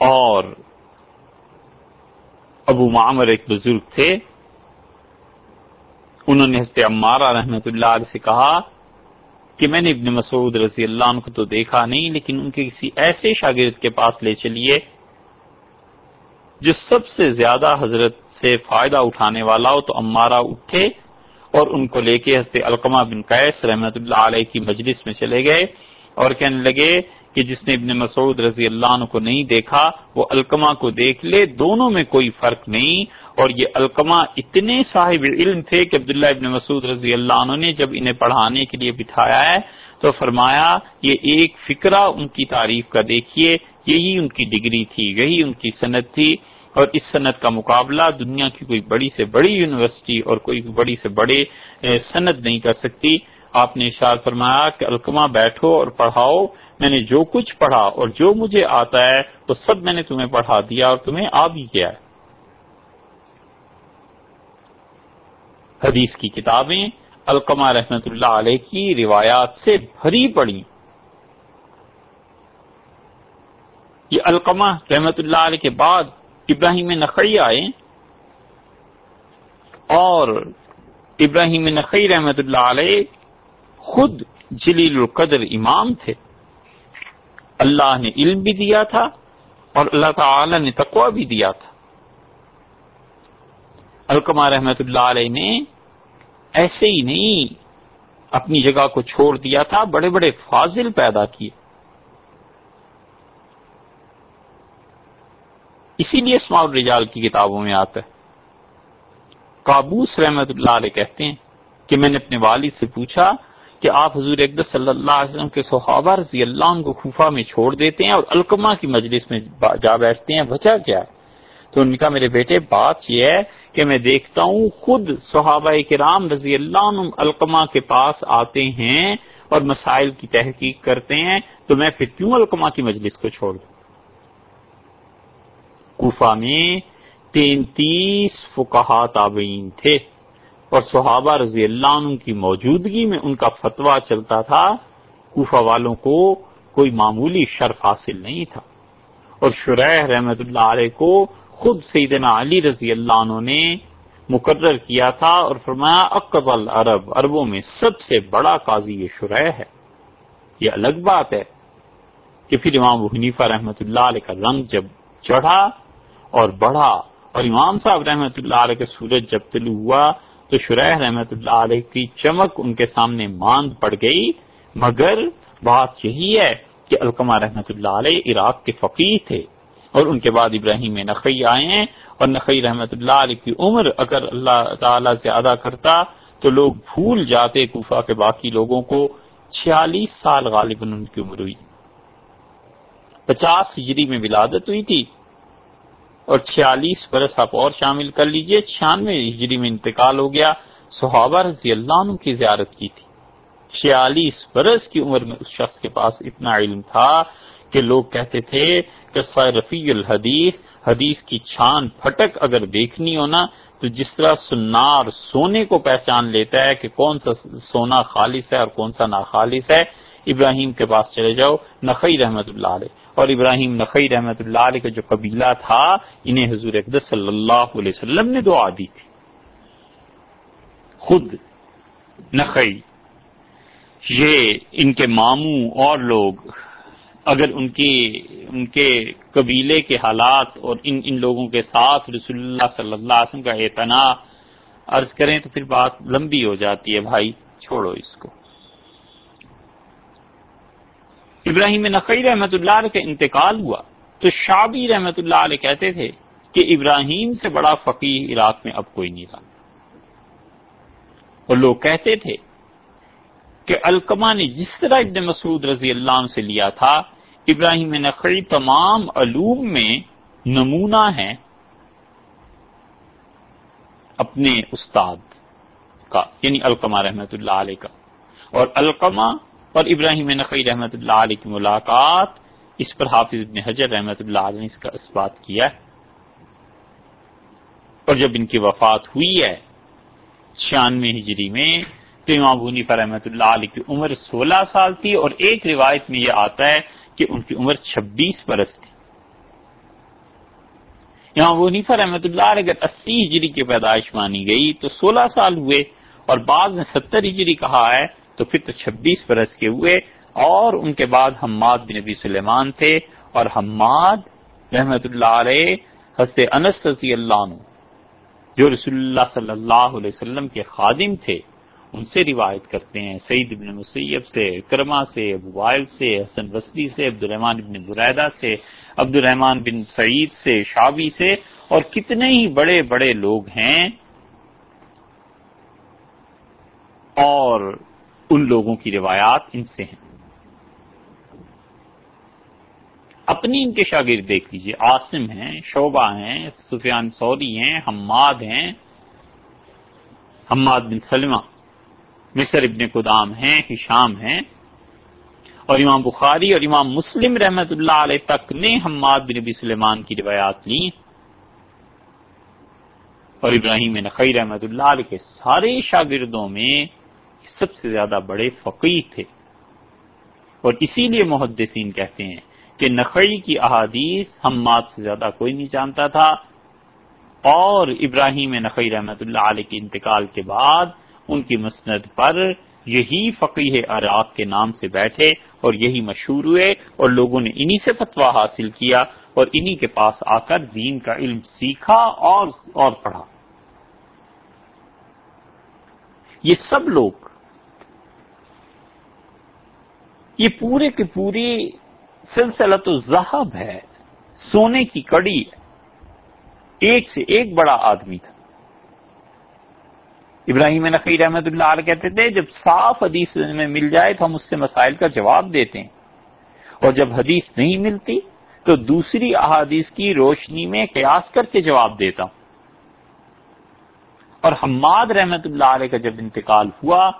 اور ابو معمر ایک بزرگ تھے، انہوں نے حضرت عمارہ رحمت اللہ علیہ سے کہا کہ میں نے ابن مسعود رضی اللہ عنہ کو تو دیکھا نہیں، لیکن ان کے کسی ایسے شاگرد کے پاس لے چلیے جو سب سے زیادہ حضرت سے فائدہ اٹھانے والا ہو، تو امارہ اٹھے اور ان کو لے کے حضرت القمہ بن قیس رحمت اللہ علیہ کی مجلس میں چلے گئے اور کہنے لگے کہ جس نے ابن مسعود رضی اللہ عنہ کو نہیں دیکھا، وہ الکما کو دیکھ لے، دونوں میں کوئی فرق نہیں۔ اور یہ الکما اتنے صاحب علم تھے کہ عبداللہ ابن مسعود رضی اللہ عنہ نے جب انہیں پڑھانے کے لیے بٹھایا ہے، تو فرمایا، یہ ایک فکرہ ان کی تعریف کا دیکھیے، یہی ان کی ڈگری تھی، یہی ان کی صنعت تھی۔ اور اس صنعت کا مقابلہ دنیا کی کوئی بڑی سے بڑی یونیورسٹی اور کوئی بڑی سے بڑے صنعت نہیں کر سکتی۔ آپ نے اشار فرمایا کہ الکما بیٹھو اور پڑھاؤ۔ میں نے جو کچھ پڑھا اور جو مجھے آتا ہے وہ سب میں نے تمہیں پڑھا دیا اور تمہیں آ بھی کیا ہے۔ حدیث کی کتابیں القمہ رحمت اللہ علیہ کی روایات سے بھری پڑی۔ یہ القمہ رحمت اللہ علیہ کے بعد ابراہیم نقی آئے اور ابراہیم نقی رحمت اللہ علیہ خود جلیل القدر امام تھے۔ اللہ نے علم بھی دیا تھا اور اللہ تعالی نے تقوی بھی دیا تھا۔ الکما رحمت اللہ علیہ نے ایسے ہی نہیں اپنی جگہ کو چھوڑ دیا تھا، بڑے بڑے فاضل پیدا کیے۔ اسی لیے اسماع الرجال کی کتابوں میں آتا ہے۔ کابوس رحمت اللہ علیہ کہتے ہیں کہ میں نے اپنے والد سے پوچھا کہ آپ حضور اقدس صلی اللہ علیہ وسلم کے صحابہ رضی اللہ عنہ کو خوفہ میں چھوڑ دیتے ہیں اور الکما کی مجلس میں جا بیٹھتے ہیں وجہ کیا؟ ہے تو ان کا میرے بیٹے، بات یہ ہے کہ میں دیکھتا ہوں خود صحابہ کرام رضی اللہ عنہ القما کے پاس آتے ہیں اور مسائل کی تحقیق کرتے ہیں، تو میں پھر کیوں القما کی مجلس کو چھوڑ دوں؟ کوفہ میں تینتیس فکہ تابعین تھے۔ اور صحابہ رضی اللہ عنہ کی موجودگی میں ان کا فتویٰ چلتا تھا، کوفہ والوں کو کوئی معمولی شرف حاصل نہیں تھا۔ اور شرح رحمت اللہ علیہ کو خود سیدنا علی رضی اللہ عنہ نے مقرر کیا تھا اور فرمایا اقبال عرب عربوں میں سب سے بڑا قاضی یہ شرح ہے۔ یہ الگ بات ہے کہ پھر امام حنیفہ رحمت اللہ علیہ کا رنگ جب چڑھا اور بڑھا اور امام صاحب رحمت اللہ علیہ کا سورج جب طلوع ہوا تو شرح رحمت اللہ علیہ کی چمک ان کے سامنے ماند پڑ گئی، مگر بات یہی ہے کہ الکمہ رحمت اللہ علیہ عراق کے فقیر تھے۔ اور ان کے بعد ابراہیم نقی آئے ہیں، اور نقی رحمت اللہ علیہ کی عمر اگر اللہ تعالی زیادہ کرتا تو لوگ بھول جاتے کوفہ کے باقی لوگوں کو۔ چھیالیس سال غالباً ان کی عمر ہوئی۔ پچاس ہجری میں ولادت ہوئی تھی۔ اور چھیالیس برس آپ اور شامل کر لیجیے۔ چھیانوے ہجری میں انتقال ہو گیا۔ صحابہ رضی اللہ عنہ کی زیارت کی تھی۔ چھیالیس برس کی عمر میں اس شخص کے پاس اتنا علم تھا کہ لوگ کہتے تھے کہ رفیع الحدیث، حدیث کی چھان پھٹک اگر دیکھنی ہو نا، تو جس طرح سنار سونے کو پہچان لیتا ہے کہ کون سا سونا خالص ہے اور کون سا ناخالص ہے، ابراہیم کے پاس چلے جاؤ، نقی رحمت اللہ علیہ۔ اور ابراہیم نقی رحمت اللہ علیہ کا جو قبیلہ تھا، انہیں حضور اقدس صلی اللہ علیہ وسلم نے دعا دی تھی۔ خود نقی، یہ ان کے ماموں اور لوگ، اگر ان کی ان کے قبیلے کے حالات اور ان ان لوگوں کے ساتھ رسول اللہ صلی اللہ علیہ وسلم کا اعتنا عرض کریں تو پھر بات لمبی ہو جاتی ہے، بھائی، چھوڑو اس کو۔ ابراہیم نقی رحمت اللہ علیہ کا انتقال ہوا تو شابی رحمت اللہ علیہ کہتے تھے کہ ابراہیم سے بڑا فقیر عراق میں اب کوئی نہیں رہا اور لوگ کہتے تھے کہ الکما نے جس طرح ابن مسعود رضی اللہ عنہ سے لیا تھا، ابراہیم نقی تمام علوم میں نمونہ ہے اپنے استاد کا یعنی القمہ رحمت اللہ علیہ کا۔ اور القمہ اور ابراہیم نقی رحمت اللہ علیہ کی ملاقات، اس پر حافظ ابن حجر رحمت اللہ علیہ نے اس کا اس بات کیا ہے۔ اور جب ان کی وفات ہوئی ہے، چھیانوے ہجری میں، تو امام حنیفہ رحمت اللہ علیہ کی عمر سولہ سال تھی اور ایک روایت میں یہ آتا ہے کہ ان کی عمر چھبیس برس تھی۔ یہاں وہ رحمت اللہ علیہ اگر اسی ہجری کی پیدائش مانی گئی تو سولہ سال ہوئے اور بعض نے ستر ہجری کہا ہے تو پھر تو چھبیس برس کے ہوئے اور ان کے بعد حماد بن نبی سلیمان تھے اور حماد رحمت اللہ علیہ حضرت انس رضی اللہ عنہ، جو رسول اللہ صلی اللہ علیہ وسلم کے خادم تھے، ان سے روایت کرتے ہیں۔ سعید ابن مسیب سے کرما سے، ابو وائل سے، حسن وسلی سے عبد الرحمان ابن برعیدہ سے عبد الرحمان بن سعید سے شابی سے اور کتنے ہی بڑے بڑے لوگ ہیں۔ اور ان لوگوں کی روایات ان سے ہیں۔ اپنی ان کے شاگرد دیکھ لیجیے عاصم ہیں، شعبہ ہیں، سفیان سوری ہیں، حماد ہیں۔ حماد بن سلمہ، مصر ابن قدام ہیں، ہشام ہیں۔ اور امام بخاری اور امام مسلم رحمت اللہ علیہ تک نے حماد بن نبی سلیمان کی روایات لی اور ابراہیم نقی رحمت اللہ علیہ کے سارے شاگردوں میں سب سے زیادہ بڑے فقی تھے۔ اور اسی لیے محدثین کہتے ہیں کہ نقی کی احادیث حماد سے زیادہ کوئی نہیں جانتا تھا۔ اور ابراہیم نقی رحمت اللہ علیہ کے انتقال کے بعد ان کی مسند پر یہی فقیح عراق کے نام سے بیٹھے اور یہی مشہور ہوئے اور لوگوں نے انہی سے فتوا حاصل کیا اور انہی کے پاس آ کر دین کا علم سیکھا اور اور پڑھا۔ یہ سب لوگ یہ پورے کے پوری سلسلہ تو ذہب ہے، سونے کی کڑی ہے۔ ایک سے ایک بڑا آدمی تھا۔ ابراہیم نقی رحمت اللہ علیہ کہتے تھے، جب صاف حدیث میں مل جائے تو ہم اس سے مسائل کا جواب دیتے ہیں۔ اور جب حدیث نہیں ملتی تو دوسری احادیث کی روشنی میں قیاس کر کے جواب دیتا ہوں۔ اور حماد رحمت اللہ علیہ کا جب انتقال ہوا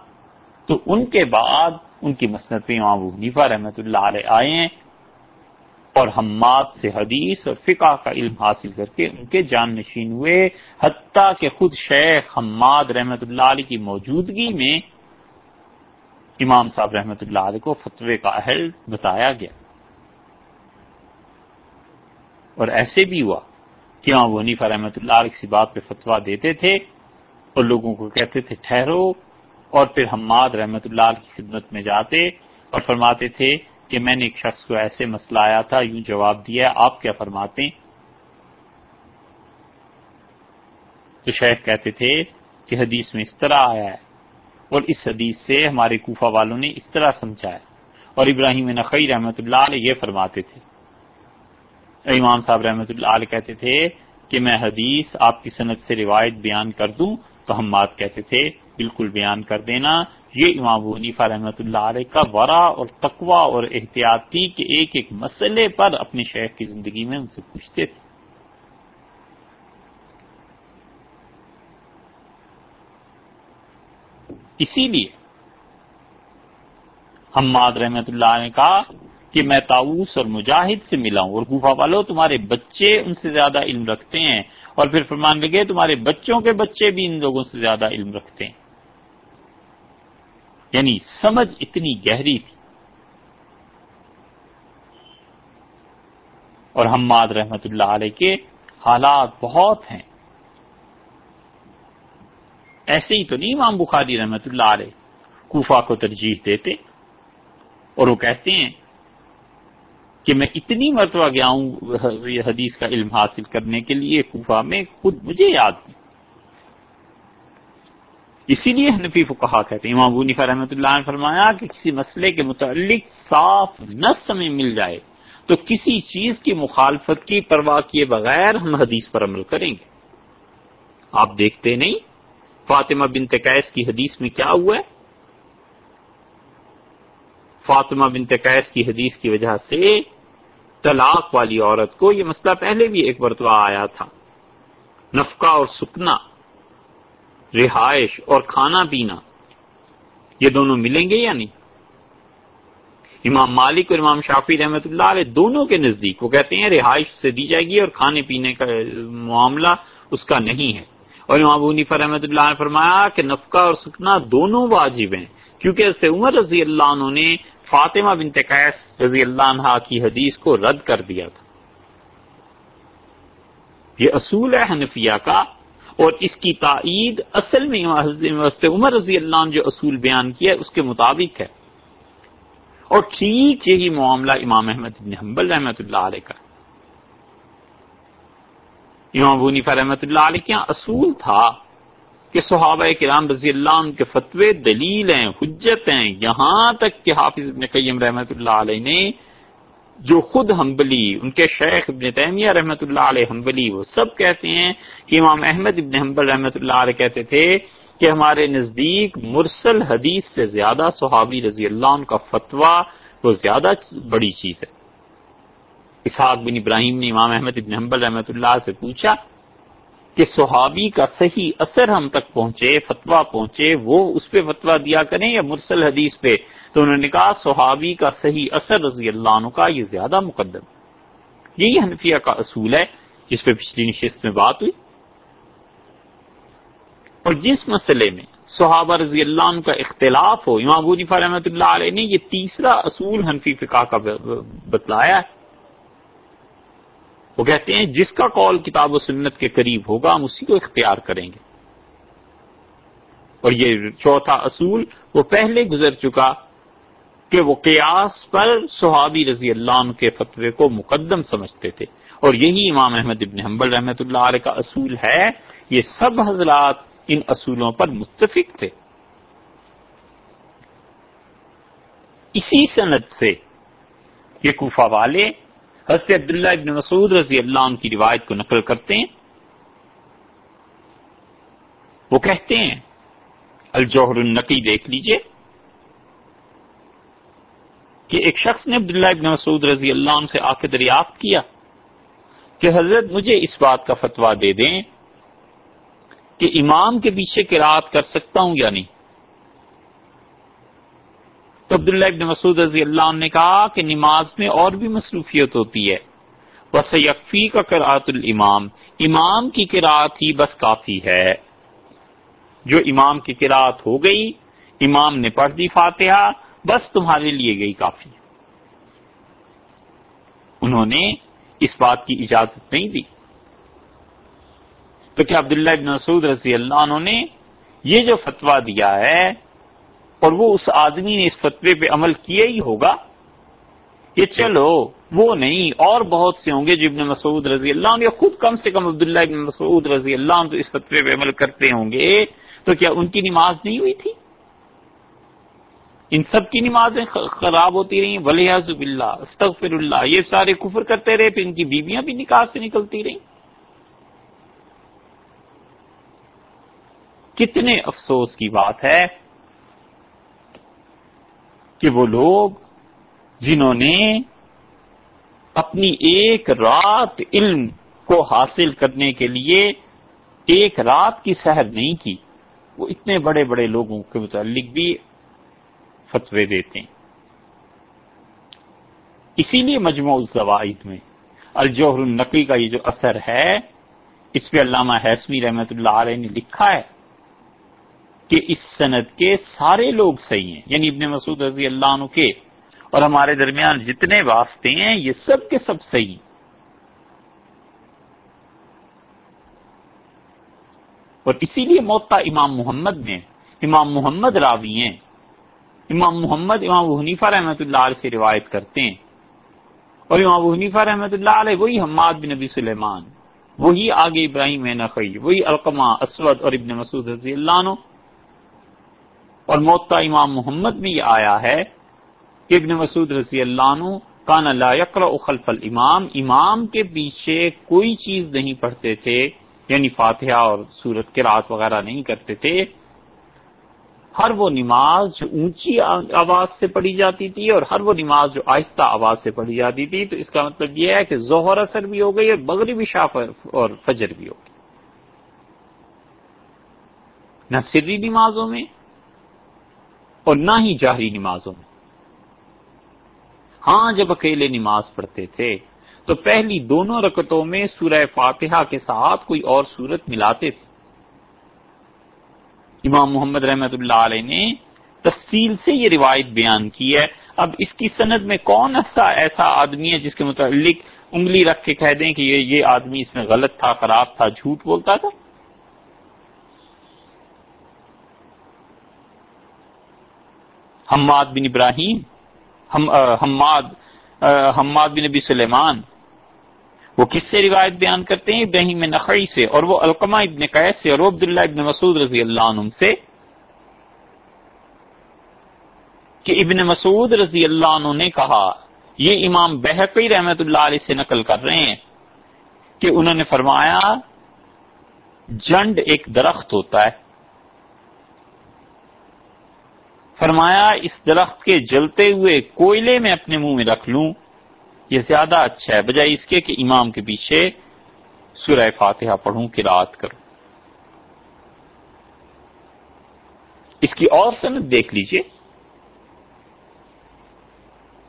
تو ان کے بعد ان کی مسنت امام حنیفہ رحمت اللہ علیہ آئے ہیں اور حماد سے حدیث اور فقہ کا علم حاصل کر کے ان کے جان نشین ہوئے، حتیٰ کہ خود شیخ حماد رحمت اللہ علیہ کی موجودگی میں امام صاحب رحمت اللہ علیہ کو فتوے کا اہل بتایا گیا۔ اور ایسے بھی ہوا کہ امام ونیفہ رحمت اللہ علیہ کسی بات پہ فتوا دیتے تھے اور لوگوں کو کہتے تھے، ٹھہرو اور پھر حماد رحمت اللہ کی خدمت میں جاتے اور فرماتے تھے کہ میں نے ایک شخص کو ایسے مسئلہ آیا تھا، یوں جواب دیا، آپ کیا فرماتے؟ ہیں تو شیخ کہتے تھے کہ حدیث میں اس طرح آیا ہے اور اس حدیث سے ہمارے کوفہ والوں نے اس طرح سمجھا ہے۔ اور ابراہیم نقی رحمت اللہ علیہ یہ فرماتے تھے۔ امام صاحب رحمت اللہ علیہ کہتے تھے کہ میں حدیث آپ کی صنعت سے روایت بیان کر دوں، تو ہم بات کہتے تھے بالکل بیان کر دینا۔ یہ امام حنیفہ رحمۃ اللہ علیہ کا ورا اور تقوا اور احتیاطی کے ایک ایک مسئلے پر اپنے شیخ کی زندگی میں ان سے پوچھتے تھے۔ اسی لیے حماد رحمت اللہ نے کہا کہ میں تاؤس اور مجاہد سے ملا ہوں اور گفا والو تمہارے بچے ان سے زیادہ علم رکھتے ہیں اور پھر فرمان لگے تمہارے بچوں کے بچے بھی ان لوگوں سے زیادہ علم رکھتے ہیں۔ یعنی سمجھ اتنی گہری تھی۔ اور حماد رحمت اللہ علیہ کے حالات بہت ہیں۔ ایسے ہی تو نہیں امام بخاری رحمت اللہ علیہ کوفہ کو ترجیح دیتے اور وہ کہتے ہیں کہ میں اتنی مرتبہ گیا ہوں حدیث کا علم حاصل کرنے کے لیے کوفہ میں، خود مجھے یاد نہیں۔ اسی لیے حنفی کو کہا کہتے ہیں۔ امام بونیفا رحمۃ اللہ نے فرمایا کہ کسی مسئلے کے متعلق صاف نس میں مل جائے تو کسی چیز کی مخالفت کی پرواہ کیے بغیر ہم حدیث پر عمل کریں گے۔ آپ دیکھتے نہیں؟ فاطمہ بن قیس کی حدیث میں کیا ہوا ہے؟ فاطمہ بن قیس کی حدیث کی وجہ سے طلاق والی عورت کو یہ مسئلہ پہلے بھی ایک مرتبہ آیا تھا۔ نفقہ اور سکنا۔ رہائش اور کھانا پینا، یہ دونوں ملیں گے یا نہیں؟ امام مالک اور امام شافی رحمت اللہ علیہ دونوں کے نزدیک، وہ کہتے ہیں رہائش سے دی جائے گی اور کھانے پینے کا معاملہ اس کا نہیں ہے۔ اور امام ابونیفا رحمۃ اللہ نے فرمایا کہ نفقہ اور سکنا دونوں واجب ہیں، کیونکہ اس سے عمر رضی اللہ عنہ نے فاطمہ بن تقیس رضی اللہ عنہ کی حدیث کو رد کر دیا تھا۔ یہ اصول ہے حنفیہ کا اور اس کی تائید اصل میں عمر رضی اللہ عنہ جو اصول بیان کیا ہے، اس کے مطابق ہے۔ اور ٹھیک یہی معاملہ امام احمد بن حنبل رحمۃ اللہ علیہ کا۔ امام بنیفا رحمۃ اللہ علیہ کے ہاں اصول تھا کہ صحابہ کرام رضی اللہ عنہ کے فتوے دلیل ہیں، حجت ہیں۔ یہاں تک کہ حافظ ابن قیم رحمۃ اللہ علیہ نے جو خود حنبلی ان کے شیخ ابن تیمیہ رحمۃ اللہ علیہ حنبلی وہ سب کہتے ہیں کہ امام احمد ابن حنبل رحمۃ اللہ علیہ کہتے تھے کہ ہمارے نزدیک مرسل حدیث سے زیادہ صحابی رضی اللہ عنہ کا فتویٰ وہ زیادہ بڑی چیز ہے۔ اسحاق بن ابراہیم نے امام احمد ابن حنبل رحمۃ اللہ سے پوچھا کہ صحابی کا صحیح اثر ہم تک پہنچے فتوا پہنچے، وہ اس پہ فتوا دیا کریں یا مرسل حدیث پہ، تو انہوں نے کہا صحابی کا صحیح اثر رضی اللہ عنہ کا یہ زیادہ مقدم یہی حنفیہ کا اصول ہے، جس پہ پچھلی نشست میں بات ہوئی۔ اور جس مسئلے میں صحابہ رضی اللہ عنہ کا اختلاف ہو، امام ابو بونیفا رحمۃ اللہ علیہ نے یہ تیسرا اصول حنفی فقہ کا بتلایا ہے۔ وہ کہتے ہیں، جس کا قول کتاب و سنت کے قریب ہوگا، ہم اسی کو اختیار کریں گے۔ اور یہ چوتھا اصول، وہ پہلے گزر چکا کہ وہ قیاس پر صحابی رضی اللہ عنہ کے فتوے کو مقدم سمجھتے تھے۔ اور یہی امام احمد ابن حنبل رحمۃ اللہ علیہ کا اصول ہے، یہ سب حضرات ان اصولوں پر متفق تھے۔ اسی صنعت سے یہ کوفہ والے حضرت عبداللہ ابن مسعود رضی اللہ عنہ کی روایت کو نقل کرتے ہیں۔ وہ کہتے ہیں، الجوہر النقی دیکھ لیجیے۔ کہ ایک شخص نے عبداللہ ابن مسعود رضی اللہ عنہ سے آ کے دریافت کیا کہ حضرت مجھے اس بات کا فتویٰ دے دیں کہ امام کے پیچھے قرآت کر سکتا ہوں یا نہیں۔ تو عبداللہ ابن مسعود رضی اللہ عنہ نے کہا کہ نماز میں اور بھی مصروفیت ہوتی ہے۔ بس یکفی کا قرآت الامام۔ امام کی قرآت ہی بس کافی ہے۔ جو امام کی قرآت ہو گئی، امام نے پڑھ دی فاتحہ، بس تمہارے لیے گئی کافی۔ انہوں نے اس بات کی اجازت نہیں دی۔ تو کیا عبداللہ ابن مسعود رضی اللہ عنہ نے یہ جو فتویٰ دیا ہے اور وہ اس آدمی نے اس فتوے پہ عمل کیا ہی ہوگا؟ کہ چلو، وہ نہیں، اور بہت سے ہوں گے جو ابن مسعود رضی اللہ عنہ، یا خود کم سے کم عبداللہ ابن مسعود رضی اللہ عنہ تو اس فتوے پہ عمل کرتے ہوں گے۔ تو کیا ان کی نماز نہیں ہوئی تھی؟ ان سب کی نمازیں خراب ہوتی رہی ولیحز اللہ استغفر اللہ یہ سارے کفر کرتے رہے، پھر ان کی بیویاں بھی نکاح سے نکلتی رہی کتنے افسوس کی بات ہے۔ کہ وہ لوگ جنہوں نے اپنی ایک رات علم کو حاصل کرنے کے لیے ایک رات کی سحر نہیں کی، وہ اتنے بڑے بڑے لوگوں کے متعلق بھی فتوے دیتے ہیں۔ اسی لیے مجموع الزوائد میں الجوہر النقی کا یہ جو اثر ہے، اس پہ علامہ حسمی رحمت اللہ علیہ نے لکھا ہے۔ کہ اس سند کے سارے لوگ صحیح ہیں۔ یعنی ابن مسعود رضی اللہ عنہ کے اور ہمارے درمیان جتنے واسطے ہیں، یہ سب کے سب صحیح اور اسی لیے موتا امام محمد نے امام محمد راوی ہیں۔ امام محمد، امام و حنیفہ رحمۃ اللہ علیہ سے روایت کرتے ہیں۔ اور امام و حنیفہ رحمۃ اللہ علیہ وہی حماد بن نبی سلیمان، وہی آگے ابراہیم نقی وہی القمہ اسود اور ابن مسعود رضی اللہ عنہ اور موتا امام محمد میں یہ آیا ہے کہ ابن مسعود رضی اللہ عنہ کان لا یقرا خلف الامام، امام کے پیچھے کوئی چیز نہیں پڑھتے تھے یعنی فاتحہ اور سورت کے رات وغیرہ نہیں کرتے تھے۔ ہر وہ نماز جو اونچی آواز سے پڑھی جاتی تھی اور ہر وہ نماز جو آہستہ آواز سے پڑھی جاتی تھی، تو اس کا مطلب یہ ہے کہ ظہر اثر بھی ہو گئی اور بغری بھی شاف اور فجر بھی ہو گئی۔ نہ سری نمازوں میں اور نہ ہی جاہری نمازوں میں۔ ہاں جب اکیلے نماز پڑھتے تھے، تو پہلی دونوں رکتوں میں سورہ فاتحہ کے ساتھ کوئی اور صورت ملاتے تھے۔ امام محمد رحمت اللہ علیہ نے تفصیل سے یہ روایت بیان کی ہے۔ اب اس کی سند میں کون ایسا ایسا آدمی ہے جس کے متعلق انگلی رکھ کے کہہ دیں کہ یہ یہ آدمی اس میں غلط تھا، خراب تھا، جھوٹ بولتا تھا؟ حماد بن ابراہیم حماد حماد بن نبی سلیمان۔ وہ کس سے روایت بیان کرتے ہیں؟ ابراہیم نقی سے، اور وہ القمہ ابن قیس سے، اور وہ عبداللہ ابن مسعود رضی اللہ عنہ سے۔ کہ ابن مسعود رضی اللہ عنہ نے کہا، یہ امام بحقی رحمت اللہ علیہ سے نقل کر رہے ہیں کہ انہوں نے فرمایا، جنڈ ایک درخت ہوتا ہے۔ فرمایا، اس درخت کے جلتے ہوئے کوئلے میں اپنے منہ میں رکھ لوں۔ یہ زیادہ اچھا ہے۔ بجائے اس کے کہ امام کے پیچھے سورہ فاتحہ پڑھوں کی رات کروں۔ اس کی اور سنت دیکھ لیجیے۔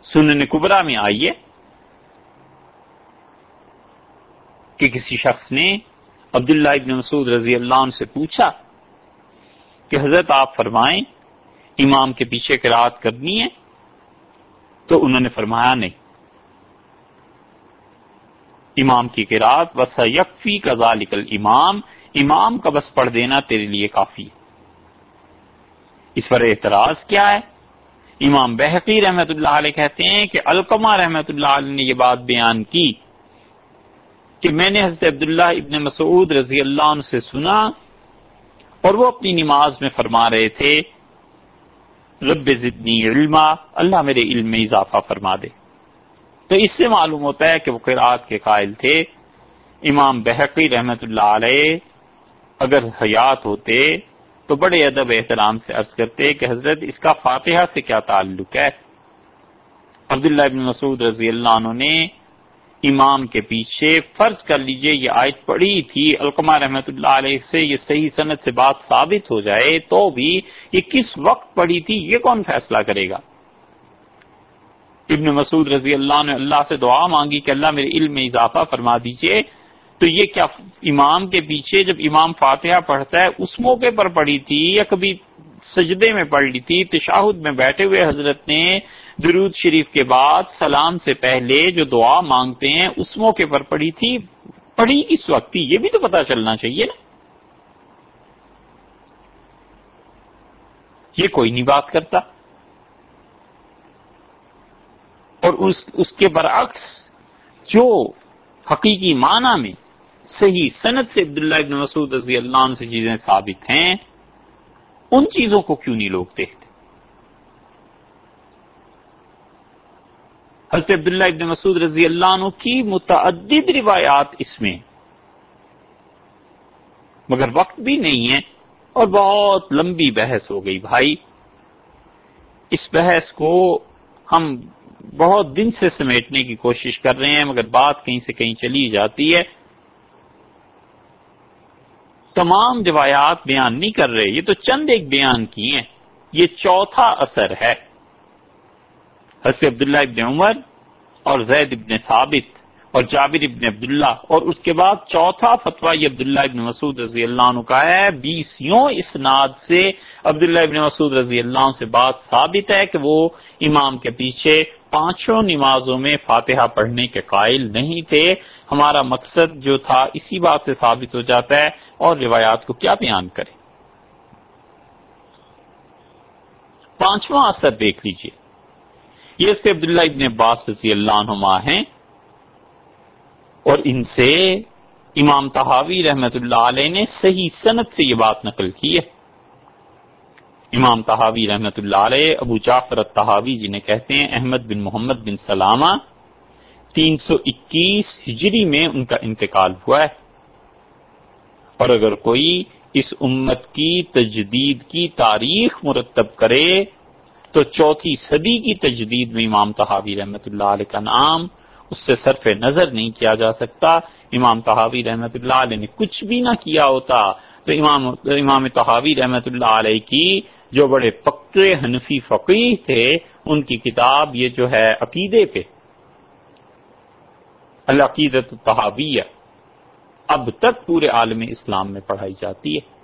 سنن کبرا میں آئیے۔ کہ کسی شخص نے عبداللہ ابن مسعود رضی اللہ عنہ سے پوچھا کہ حضرت آپ فرمائیں امام کے پیچھے کی کرنی ہے، تو انہوں نے فرمایا نہیں۔ امام کی قرآت بس یکفی کا ذالکل امام امام کا بس پڑھ دینا تیرے لیے کافی اس پر اعتراض کیا ہے؟ امام بحقی رحمت اللہ علیہ کہتے ہیں کہ القمہ رحمت اللہ علیہ نے یہ بات بیان کی کہ میں نے حضرت عبداللہ ابن مسعود رضی اللہ عنہ سے سنا اور وہ اپنی نماز میں فرما رہے تھے۔ رب زدنی علما، اللہ میرے علم میں اضافہ فرما دے۔ تو اس سے معلوم ہوتا ہے کہ وہ قرآت کے قائل تھے۔ امام بحقی رحمت اللہ علیہ اگر حیات ہوتے تو بڑے ادب احترام سے عرض کرتے کہ حضرت اس کا فاتحہ سے کیا تعلق ہے۔ عبداللہ ابن مسعود رضی اللہ عنہ نے امام کے پیچھے فرض کر لیجیے، یہ آیت پڑھی تھی، القمہ رحمت اللہ علیہ سے یہ صحیح صنعت سے بات ثابت ہو جائے تو بھی یہ کس وقت پڑھی تھی، یہ کون فیصلہ کرے گا؟ ابن مسعود رضی اللہ نے اللہ سے دعا مانگی کہ اللہ میرے علم میں اضافہ فرما دیجیے۔ تو یہ کیا امام کے پیچھے جب امام فاتحہ پڑھتا ہے، اس موقع پر پڑھی تھی، یا کبھی سجدے میں پڑھ لی تھی، تشاہد میں بیٹھے ہوئے حضرت نے درود شریف کے بعد سلام سے پہلے جو دعا مانگتے ہیں، اس موقع پر پڑھی تھی۔ پڑھی کس وقت تھی یہ بھی تو پتا چلنا چاہیے نا۔ یہ کوئی نہیں بات کرتا۔ اور اس اس کے برعکس جو حقیقی معنی میں صحیح صنعت سے عبداللہ ابن مسعود رضی اللہ عنہ سے چیزیں ثابت ہیں ان چیزوں کو کیوں نہیں لوگ دیکھتے؟ حضرت عبداللہ ابن مسعود رضی اللہ عنہ کی متعدد روایات اس میں مگر وقت بھی نہیں ہے اور بہت لمبی بحث ہو گئی۔ بھائی، اس بحث کو ہم بہت دن سے سمیٹنے کی کوشش کر رہے ہیں، مگر بات کہیں سے کہیں چلی جاتی ہے۔ تمام روایات بیان نہیں کر رہے، یہ تو چند ایک بیان کی ہیں۔ یہ چوتھا اثر ہے۔ حضرت عبداللہ ابن عمر اور زید ابن ثابت اور جابر ابن عبداللہ اور اس کے بعد چوتھا فتویٰ یہ عبداللہ ابن مسعود رضی اللہ عنہ کا ہے۔ بیسوں اسناد سے عبداللہ ابن مسعود رضی اللہ عنہ سے بات ثابت ہے کہ وہ امام کے پیچھے پانچوں نمازوں میں فاتحہ پڑھنے کے قائل نہیں تھے۔ ہمارا مقصد جو تھا اسی بات سے ثابت ہو جاتا ہے اور روایات کو کیا بیان کریں۔ پانچواں اثر دیکھ لیجیے۔ یہ اس کے عبداللہ ابن عباس رضی اللہ عنہ ہیں۔ اور ان سے امام تحاوی رحمت اللہ علیہ نے صحیح صنعت سے یہ بات نقل کی ہے۔ امام تحاوی رحمت اللہ علیہ، ابو جعفر تحاوی جنہیں جی کہتے ہیں، احمد بن محمد بن سلامہ تین سو اکیس ہجری میں ان کا انتقال ہوا ہے۔ اور اگر کوئی اس امت کی تجدید کی تاریخ مرتب کرے، تو چوتھی صدی کی تجدید میں امام تحاوی رحمت اللہ علیہ کا نام اس سے صرف نظر نہیں کیا جا سکتا۔ امام تحاوی رحمت اللہ علیہ نے کچھ بھی نہ کیا ہوتا۔ تو امام امام تحاوی رحمت اللہ علیہ کی جو بڑے پکے حنفی فقیر تھے، ان کی کتاب یہ جو ہے عقیدے پہ۔ العقیدت تحاویہ اب تک پورے عالم اسلام میں پڑھائی جاتی ہے۔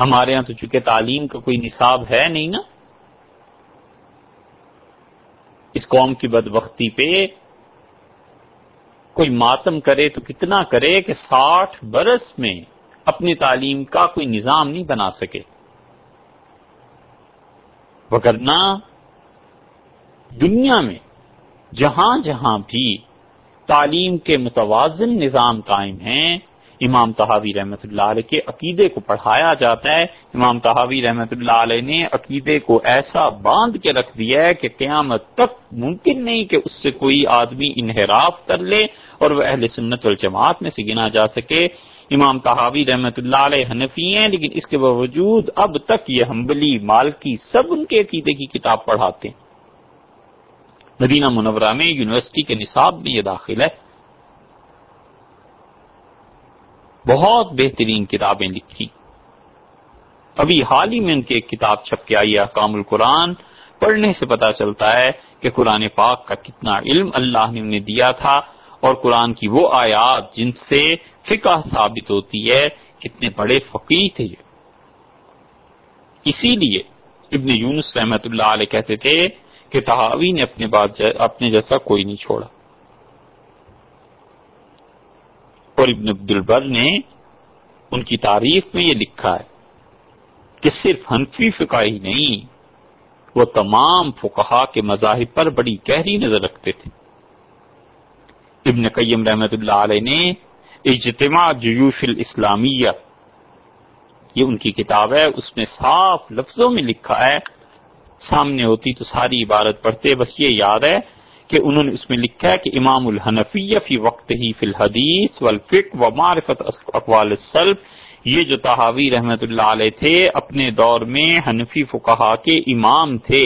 ہمارے یہاں تو چونکہ تعلیم کا کوئی نصاب ہے نہیں نا اس قوم کی بدبختی پہ کوئی ماتم کرے تو کتنا کرے کہ ساٹھ برس میں اپنی تعلیم کا کوئی نظام نہیں بنا سکے۔ وگرنہ دنیا میں جہاں جہاں بھی تعلیم کے متوازن نظام قائم ہیں امام تحاوی رحمت اللہ علیہ کے عقیدے کو پڑھایا جاتا ہے۔ امام تحاوی رحمت اللہ علیہ نے عقیدے کو ایسا باندھ کے رکھ دیا ہے کہ قیامت تک ممکن نہیں کہ اس سے کوئی آدمی انحراف کر لے اور وہ اہل سنت والجماعت میں سے گنا جا سکے۔ امام تحاوی رحمت اللہ علیہ حنفی ہیں، لیکن اس کے باوجود اب تک یہ حنبلی مالکی سب ان کے عقیدے کی کتاب پڑھاتے ہیں۔ مدینہ منورہ میں یونیورسٹی کے نصاب میں یہ داخل ہے۔ بہت بہترین کتابیں لکھی۔ ابھی حال ہی میں ان کی ایک کتاب چھپ کے آئی ہے کام القرآن۔ پڑھنے سے پتا چلتا ہے کہ قرآن پاک کا کتنا علم اللہ نے انہیں دیا تھا اور قرآن کی وہ آیات جن سے فقہ ثابت ہوتی ہے، کتنے بڑے فقیر تھے یہ۔ اسی لیے ابن یونس رحمت اللہ علیہ کہتے تھے کہ تحاوی نے اپنے اپنے جیسا کوئی نہیں چھوڑا۔ اور ابن عبد البر نے ان کی تعریف میں یہ لکھا ہے کہ صرف حنفی فقہ ہی نہیں، وہ تمام فقہا کے مذاہب پر بڑی گہری نظر رکھتے تھے۔ ابن قیم رحمت اللہ علیہ نے اجتماع جیوش الاسلامیہ، یہ ان کی کتاب ہے، اس میں صاف لفظوں میں لکھا ہے۔ سامنے ہوتی تو ساری عبارت پڑھتے، بس یہ یاد ہے کہ انہوں نے اس میں لکھا ہے کہ امام الحنفیہ فی وقت ہی فی الحدیث والفق و معرفت اقوال السلف، یہ جو تحاوی رحمت اللہ علیہ تھے، اپنے دور میں حنفی فقہا کے امام تھے۔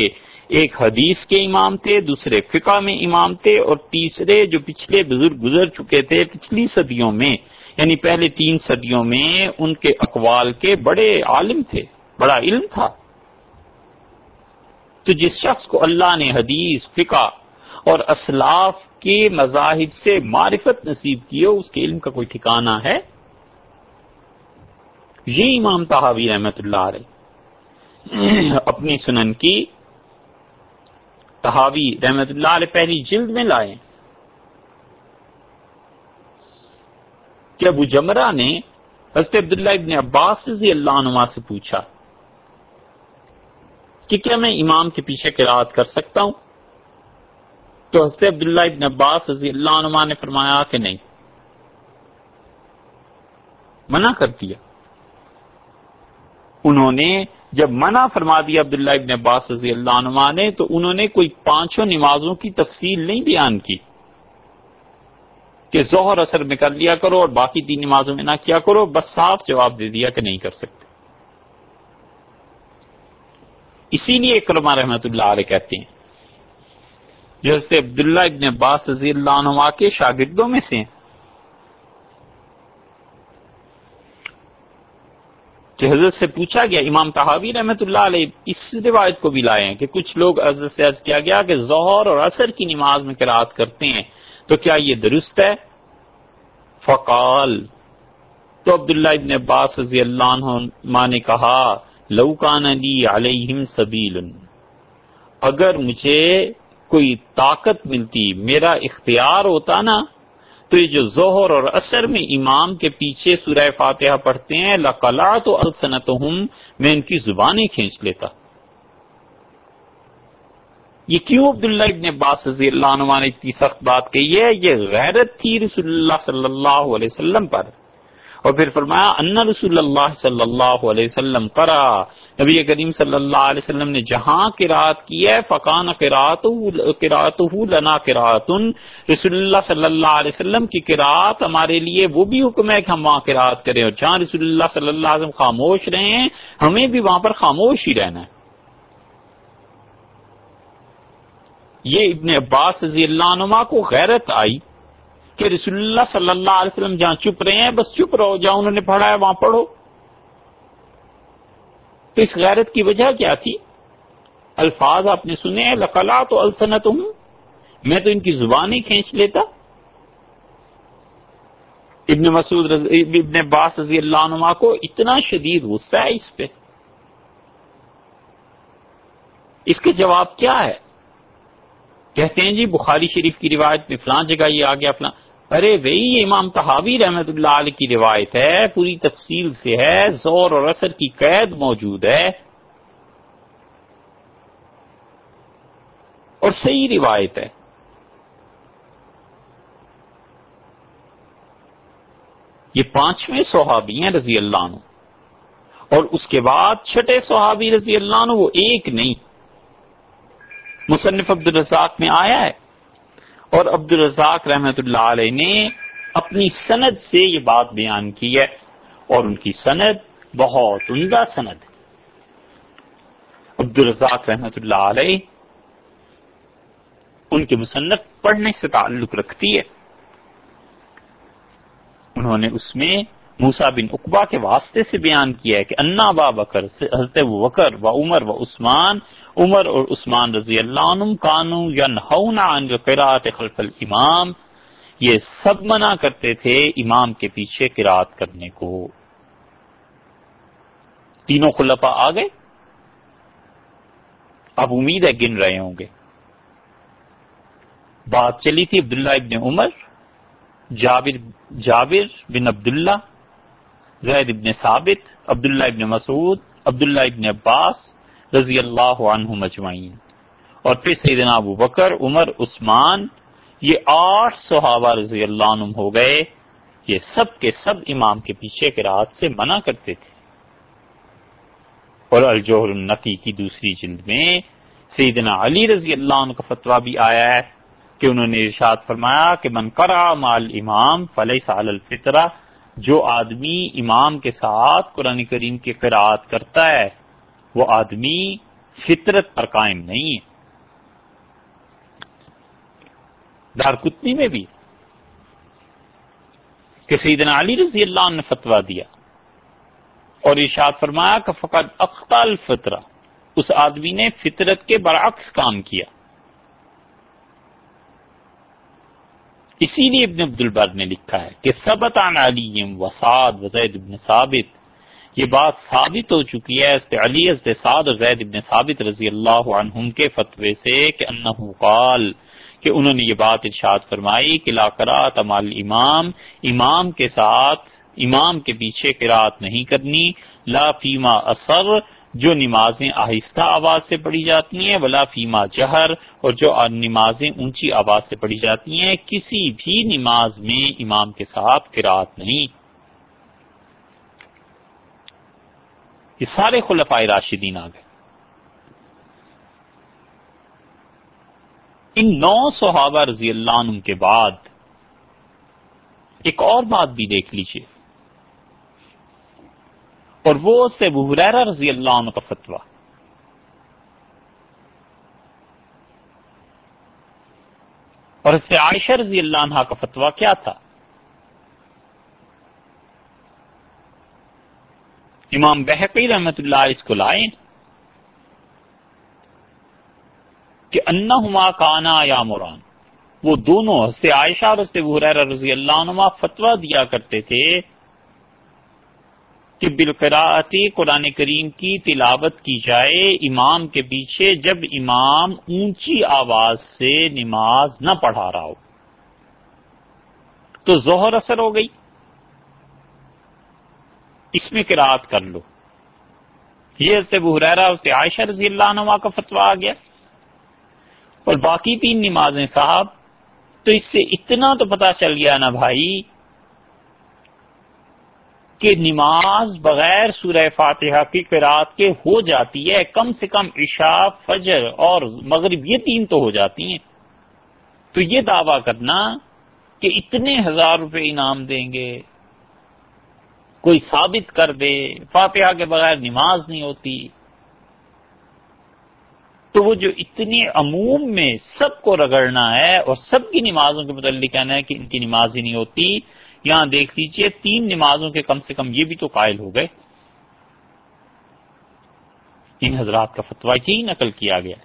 ایک حدیث کے امام تھے، دوسرے فقہ میں امام تھے، اور تیسرے جو پچھلے بزرگ گزر چکے تھے پچھلی صدیوں میں یعنی پہلے تین صدیوں میں ان کے اقوال کے بڑے عالم تھے، بڑا علم تھا۔ تو جس شخص کو اللہ نے حدیث، فقہ اور اسلاف کے مذاہب سے معرفت نصیب کی ہو، اس کے علم کا کوئی ٹھکانہ ہے؟ یہ امام تحاوی رحمت اللہ علیہ اپنی سنن کی تحاوی رحمت اللہ علیہ پہلی جلد میں لائے کہ ابو جمرہ نے حضرت عبداللہ ابن عباس رضی اللہ عنہ سے پوچھا کہ کیا میں امام کے پیچھے قرآد کر سکتا ہوں؟ تو حضرت عبداللہ ابن عباس رضی اللہ عنہ نے فرمایا کہ نہیں۔ منع کر دیا۔ انہوں نے جب منع فرما دیا عبداللہ ابن عباس رضی اللہ عنہ نے، تو انہوں نے کوئی پانچوں نمازوں کی تفصیل نہیں بیان کی کہ ظہر اثر میں کر لیا کرو اور باقی تین نمازوں میں نہ کیا کرو، بس صاف جواب دے دیا کہ نہیں کر سکتے۔ اسی لیے کرما رحمت اللہ علیہ کہتے ہیں جو حضرت عبداللہ ابن عباس رضی اللہ عنہ کے شاگردوں میں سے ہیں۔ کہ حضرت سے پوچھا گیا، امام تحابی رحمت اللہ علیہ اس روایت کو بھی لائے ہیں کہ کچھ لوگ حضرت سے عرض کیا گیا کہ ظہر اور عصر کی نماز میں قرآت کرتے ہیں، تو کیا یہ درست ہے؟ فقال، تو عبداللہ ابن عباس رضی اللہ عنہ نے کہا لوکان علی علیہم سبیل اگر مجھے کوئی طاقت ملتی، میرا اختیار ہوتا نا، تو یہ جو ظہر اور اثر میں امام کے پیچھے سورہ فاتحہ پڑھتے ہیں لقلا تو السنت میں ان کی زبانیں کھینچ لیتا۔ یہ کیوں عبداللہ ابن عباس رضی اللہ عنہ نے اتنی سخت بات کہی ہے؟ یہ غیرت تھی رسول اللہ صلی اللہ علیہ وسلم پر۔ اور پھر فرمایا، ان رسول اللہ صلی اللہ علیہ وسلم کرا نبی کریم صلی اللہ علیہ وسلم نے جہاں قرات کی ہے، فقان قرات لنا قراتن رسول اللہ صلی اللہ علیہ وسلم کی قرات ہمارے لیے وہ بھی حکم ہے کہ ہم وہاں قرات کریں۔ اور جہاں رسول اللہ صلی اللہ علیہ وسلم خاموش رہے ہیں، ہمیں بھی وہاں پر خاموش ہی رہنا ہے۔ یہ ابن عباس رضی اللہ عنہ کو غیرت آئی۔ کہ رسول اللہ صلی اللہ علیہ وسلم جہاں چپ رہے ہیں، بس چپ رہو، جہاں انہوں نے پڑھا ہے وہاں پڑھو۔ تو اس غیرت کی وجہ کیا تھی؟ الفاظ آپ نے سنے لقلا تو السنت ہوں میں تو ان کی زبانیں کھینچ لیتا۔ ابن مسعود ابن عباس رضی اللہ عنہ کو اتنا شدید غصہ ہے اس پہ۔ اس کے جواب کیا ہے؟ کہتے ہیں جی بخاری شریف کی روایت میں فلاں جگہ یہ آ گیا فلاں ارے بھائی، یہ امام تحابی رحمت اللہ علیہ کی روایت ہے، پوری تفصیل سے ہے، زور اور اثر کی قید موجود ہے۔ اور صحیح روایت ہے۔ یہ پانچویں صحابی ہیں رضی اللہ عنہ۔ اور اس کے بعد چھٹے صحابی رضی اللہ عنہ، وہ ایک نہیں۔ مصنف عبد الرزاق میں آیا ہے۔ اور عبد الرزاق رحمت اللہ علیہ نے اپنی سند سے یہ بات بیان کی ہے اور ان کی سند بہت عمدہ سند ہے۔ عبد الرزاق رحمت اللہ علیہ ان کے مصنف پڑھنے سے تعلق رکھتی ہے۔ انہوں نے اس میں موسا بن اقبا کے واسطے سے بیان کیا ہے کہ انا با بکر، حضرت وکر و عمر و عثمان، عمر اور عثمان رضی اللہ عنہ کانو یا خلف الامام۔ یہ سب منع کرتے تھے امام کے پیچھے قرات کرنے کو۔ تینوں خلفا آ گئے۔ اب امید ہے گن رہے ہوں گے۔ بات چلی تھی عبداللہ ابن عمر، جابر جابر بن عبداللہ زید ابن ثابت، عبداللہ ابن مسعود، عبداللہ ابن عباس رضی اللہ عنہ مجمعین اور پھر سیدنا ابو بکر، عمر، عثمان، یہ آٹھ صحابہ رضی اللہ عنہ ہو گئے۔ یہ سب کے سب امام کے پیچھے کے رات سے منع کرتے تھے۔ اور الجوہر النقی کی دوسری جلد میں سیدنا علی رضی اللہ عنہ کا فتویٰ بھی آیا ہے کہ انہوں نے ارشاد فرمایا کہ من کرا مال امام فلح سال الفطرہ جو آدمی امام کے ساتھ قرآن کریم کی قرآت کرتا ہے، وہ آدمی فطرت پر قائم نہیں ہے۔ دارکتنی میں بھی۔ کہ سیدنا علی رضی اللہ عنہ نے فتوا دیا۔ اور ارشاد فرمایا کہ فقط اختال فطرہ اس آدمی نے فطرت کے برعکس کام کیا۔ اسی لیے ابن عبد البر نے لکھا ہے کہ سبت عن علی وسعد وزید ابن ثابت، یہ بات ثابت ہو چکی ہے علی سعد اور زید ابن ثابت رضی اللہ عنہم کے فتوے سے کہ انہو قال کہ انہوں نے یہ بات ارشاد فرمائی کہ لا کرات امال امام امام کے ساتھ، امام کے پیچھے قرات نہیں کرنی، لا فیما اثر جو نمازیں آہستہ آواز سے پڑھی جاتی ہیں، ولا فیما جہر، اور جو نمازیں اونچی آواز سے پڑھی جاتی ہیں، کسی بھی نماز میں امام کے ساتھ قرات نہیں۔ یہ سارے خلفائے راشدین آ گئے۔ ان نو صحابہ رضی اللہ عنہ کے بعد ایک اور بات بھی دیکھ لیجیے اور وہ سے بحریرا رضی اللہ عنہ کا فتویٰ۔ اور اس سے عائشہ رضی اللہ عنہ کا فتویٰ کیا تھا؟ امام بحقی رحمت اللہ اس کو لائے کہ انہما کانا یا مران۔ وہ دونوں حضرت عائشہ اور حضرت بحریر رضی اللہ عنہ فتویٰ دیا کرتے تھے۔ کہ بالقراعتی قرآن کریم کی تلاوت کی جائے، امام کے پیچھے جب امام اونچی آواز سے نماز نہ پڑھا رہا ہو، تو ظہر اثر ہو گئی۔ اس میں قرآت کر لو۔ یہ حضرت بحریرہ اس سے عائشہ رضی اللہ عنہ کا فتویٰ آ گیا۔ اور باقی تین نمازیں صاحب، تو اس سے اتنا تو پتا چل گیا نا بھائی کہ نماز بغیر سورہ فاتحہ کی قرآت کے ہو جاتی ہے، کم سے کم عشاء، فجر اور مغرب، یہ تین تو ہو جاتی ہیں۔ تو یہ دعویٰ کرنا کہ اتنے ہزار روپے انعام دیں گے، کوئی ثابت کر دے، فاتحہ کے بغیر نماز نہیں ہوتی۔ تو وہ جو اتنے عموم میں سب کو رگڑنا ہے اور سب کی نمازوں کے متعلق کہنا ہے کہ ان کی نماز ہی نہیں ہوتی یہاں دیکھ لیجیے، تین نمازوں کے کم سے کم یہ بھی تو قائل ہو گئے۔ ان حضرات کا فتویٰ یہی نقل کیا گیا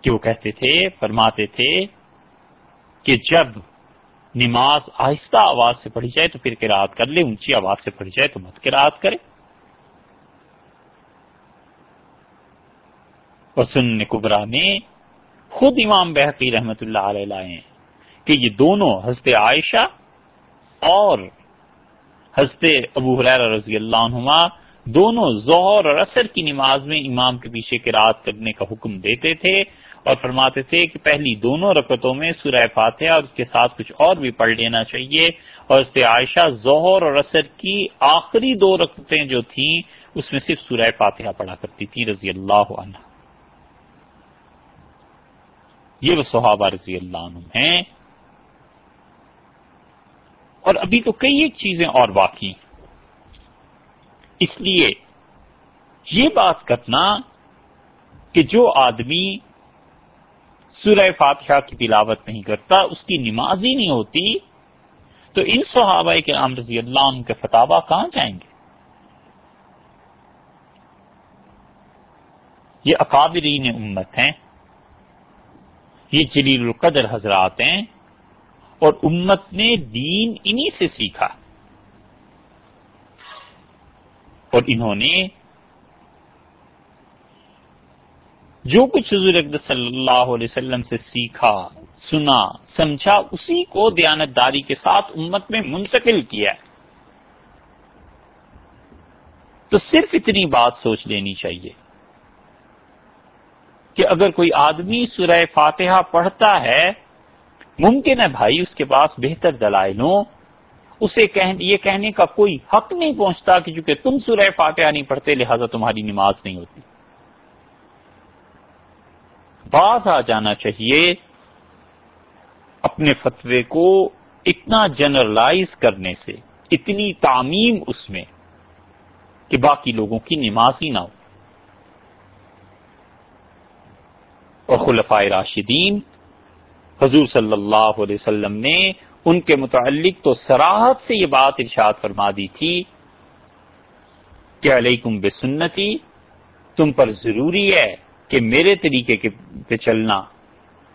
کہ وہ کہتے تھے، فرماتے تھے کہ جب نماز آہستہ آواز سے پڑھی جائے تو پھر کراط کر لے، اونچی آواز سے پڑھی جائے تو مت کراط کرے۔ وسن کبرا میں خود امام بحقی رحمت اللہ علیہ لائے کہ یہ دونوں حضرت عائشہ اور حضرت ابو حریر رضی اللہ عنہما دونوں ظہر اور اثر کی نماز میں امام کے پیچھے قرآت کرنے کا حکم دیتے تھے اور فرماتے تھے کہ پہلی دونوں رکعتوں میں سورہ فاتحہ اور اس کے ساتھ کچھ اور بھی پڑھ لینا چاہیے اور اس عائشہ ظہر اور اثر کی آخری دو رکعتیں جو تھیں اس میں صرف سورہ فاتحہ پڑھا کرتی تھی رضی اللہ عنہ۔ یہ وہ صحابہ رضی اللہ عنہ ہیں۔ اور ابھی تو کئی ایک چیزیں اور باقی ہیں۔ اس لیے یہ بات کرنا کہ جو آدمی سورہ فاتحہ کی تلاوت نہیں کرتا، اس کی نماز ہی نہیں ہوتی، تو ان صحابہ کے عام رضی اللہ عنہ کے فتح کہاں جائیں گے؟ یہ اکابرین امت ہیں، یہ جلیل القدر حضرات ہیں اور امت نے دین انہی سے سیکھا۔ اور انہوں نے جو کچھ حضور اقدس صلی اللہ علیہ وسلم سے سیکھا، سنا، سمجھا، اسی کو دیانتداری کے ساتھ امت میں منتقل کیا ہے۔ تو صرف اتنی بات سوچ لینی چاہیے کہ اگر کوئی آدمی سورہ فاتحہ پڑھتا ہے ممکن ہے بھائی اس کے پاس بہتر دلائل ہو اسے یہ کہنے کا کوئی حق نہیں پہنچتا کہ چونکہ تم سورہ فاتحہ نہیں پڑھتے، لہذا تمہاری نماز نہیں ہوتی۔ باز آ جانا چاہیے اپنے فتوے کو اتنا جنرلائز کرنے سے، اتنی تعمیم اس میں کہ باقی لوگوں کی نماز ہی نہ ہو۔ اور خلفائے راشدین حضور صلی اللہ علیہ وسلم نے ان کے متعلق تو سراحت سے یہ بات ارشاد فرما دی تھی کہ علیکم بسنتی، تم پر ضروری ہے کہ میرے طریقے کے پہ چلنا،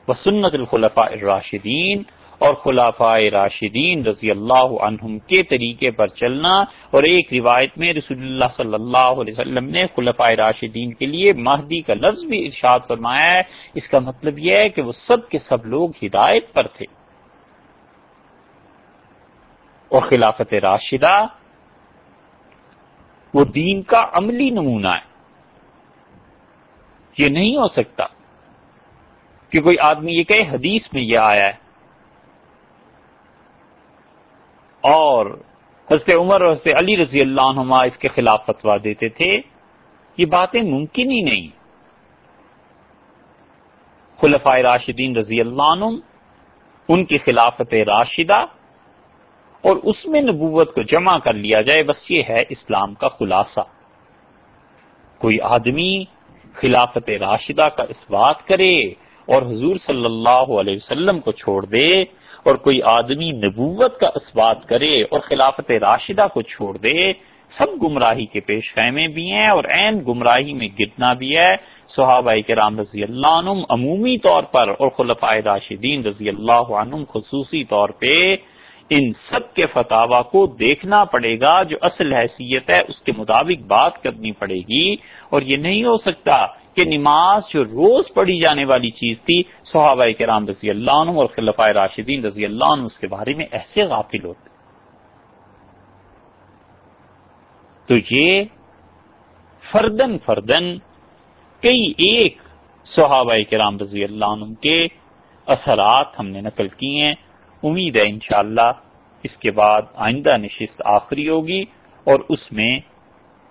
وسنت الخلفاء الراشدین اور خلافۂ راشدین رضی اللہ عنہم کے طریقے پر چلنا اور ایک روایت میں رسول اللہ صلی اللہ علیہ وسلم نے خلفۂ راشدین کے لیے مہدی کا لفظ بھی ارشاد فرمایا ہے۔ اس کا مطلب یہ ہے کہ وہ سب کے سب لوگ ہدایت پر تھے۔ اور خلافت راشدہ وہ دین کا عملی نمونہ ہے۔ یہ نہیں ہو سکتا کہ کوئی آدمی یہ کہے حدیث میں یہ آیا ہے۔ اور حضرت عمر اور حضرت علی رضی اللہ عنہما اس کے خلاف فتوا دیتے تھے، یہ باتیں ممکن ہی نہیں۔ خلفائے راشدین رضی اللہ عنہ ان کی خلافت راشدہ اور اس میں نبوت کو جمع کر لیا جائے، بس یہ ہے اسلام کا خلاصہ۔ کوئی آدمی خلافت راشدہ کا اس بات کرے اور حضور صلی اللہ علیہ وسلم کو چھوڑ دے اور کوئی آدمی نبوت کا اسبات کرے اور خلافت راشدہ کو چھوڑ دے، سب گمراہی کے پیش خیمے بھی ہیں اور عین گمراہی میں گرنا بھی ہے۔ صحابہ کرام رضی اللہ عنہم عمومی طور پر اور خلفائے راشدین رضی اللہ عنہم خصوصی طور پہ ان سب کے فتوا کو دیکھنا پڑے گا جو اصل حیثیت ہے، اس کے مطابق بات کرنی پڑے گی۔ اور یہ نہیں ہو سکتا کہ نماز جو روز پڑھی جانے والی چیز تھی، صحابہ کرام رضی اللہ عنہ اور خلفۂ راشدین رضی اللہ عنہ اس کے بارے میں ایسے غافل ہوتے۔ تو یہ فردن فردن کئی ایک صحابہ کرام رضی اللہ عنہ کے اثرات ہم نے نقل کی ہیں۔ امید ہے انشاءاللہ اس کے بعد آئندہ نشست آخری ہوگی اور اس میں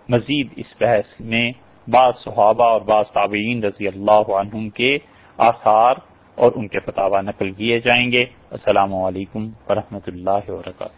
مزید اس بحث میں بعض صحابہ اور بعض تابعین رضی اللہ عنہم کے آثار اور ان کے فتح نقل کیے جائیں گے۔ السلام علیکم ورحمۃ اللہ وبرکاتہ۔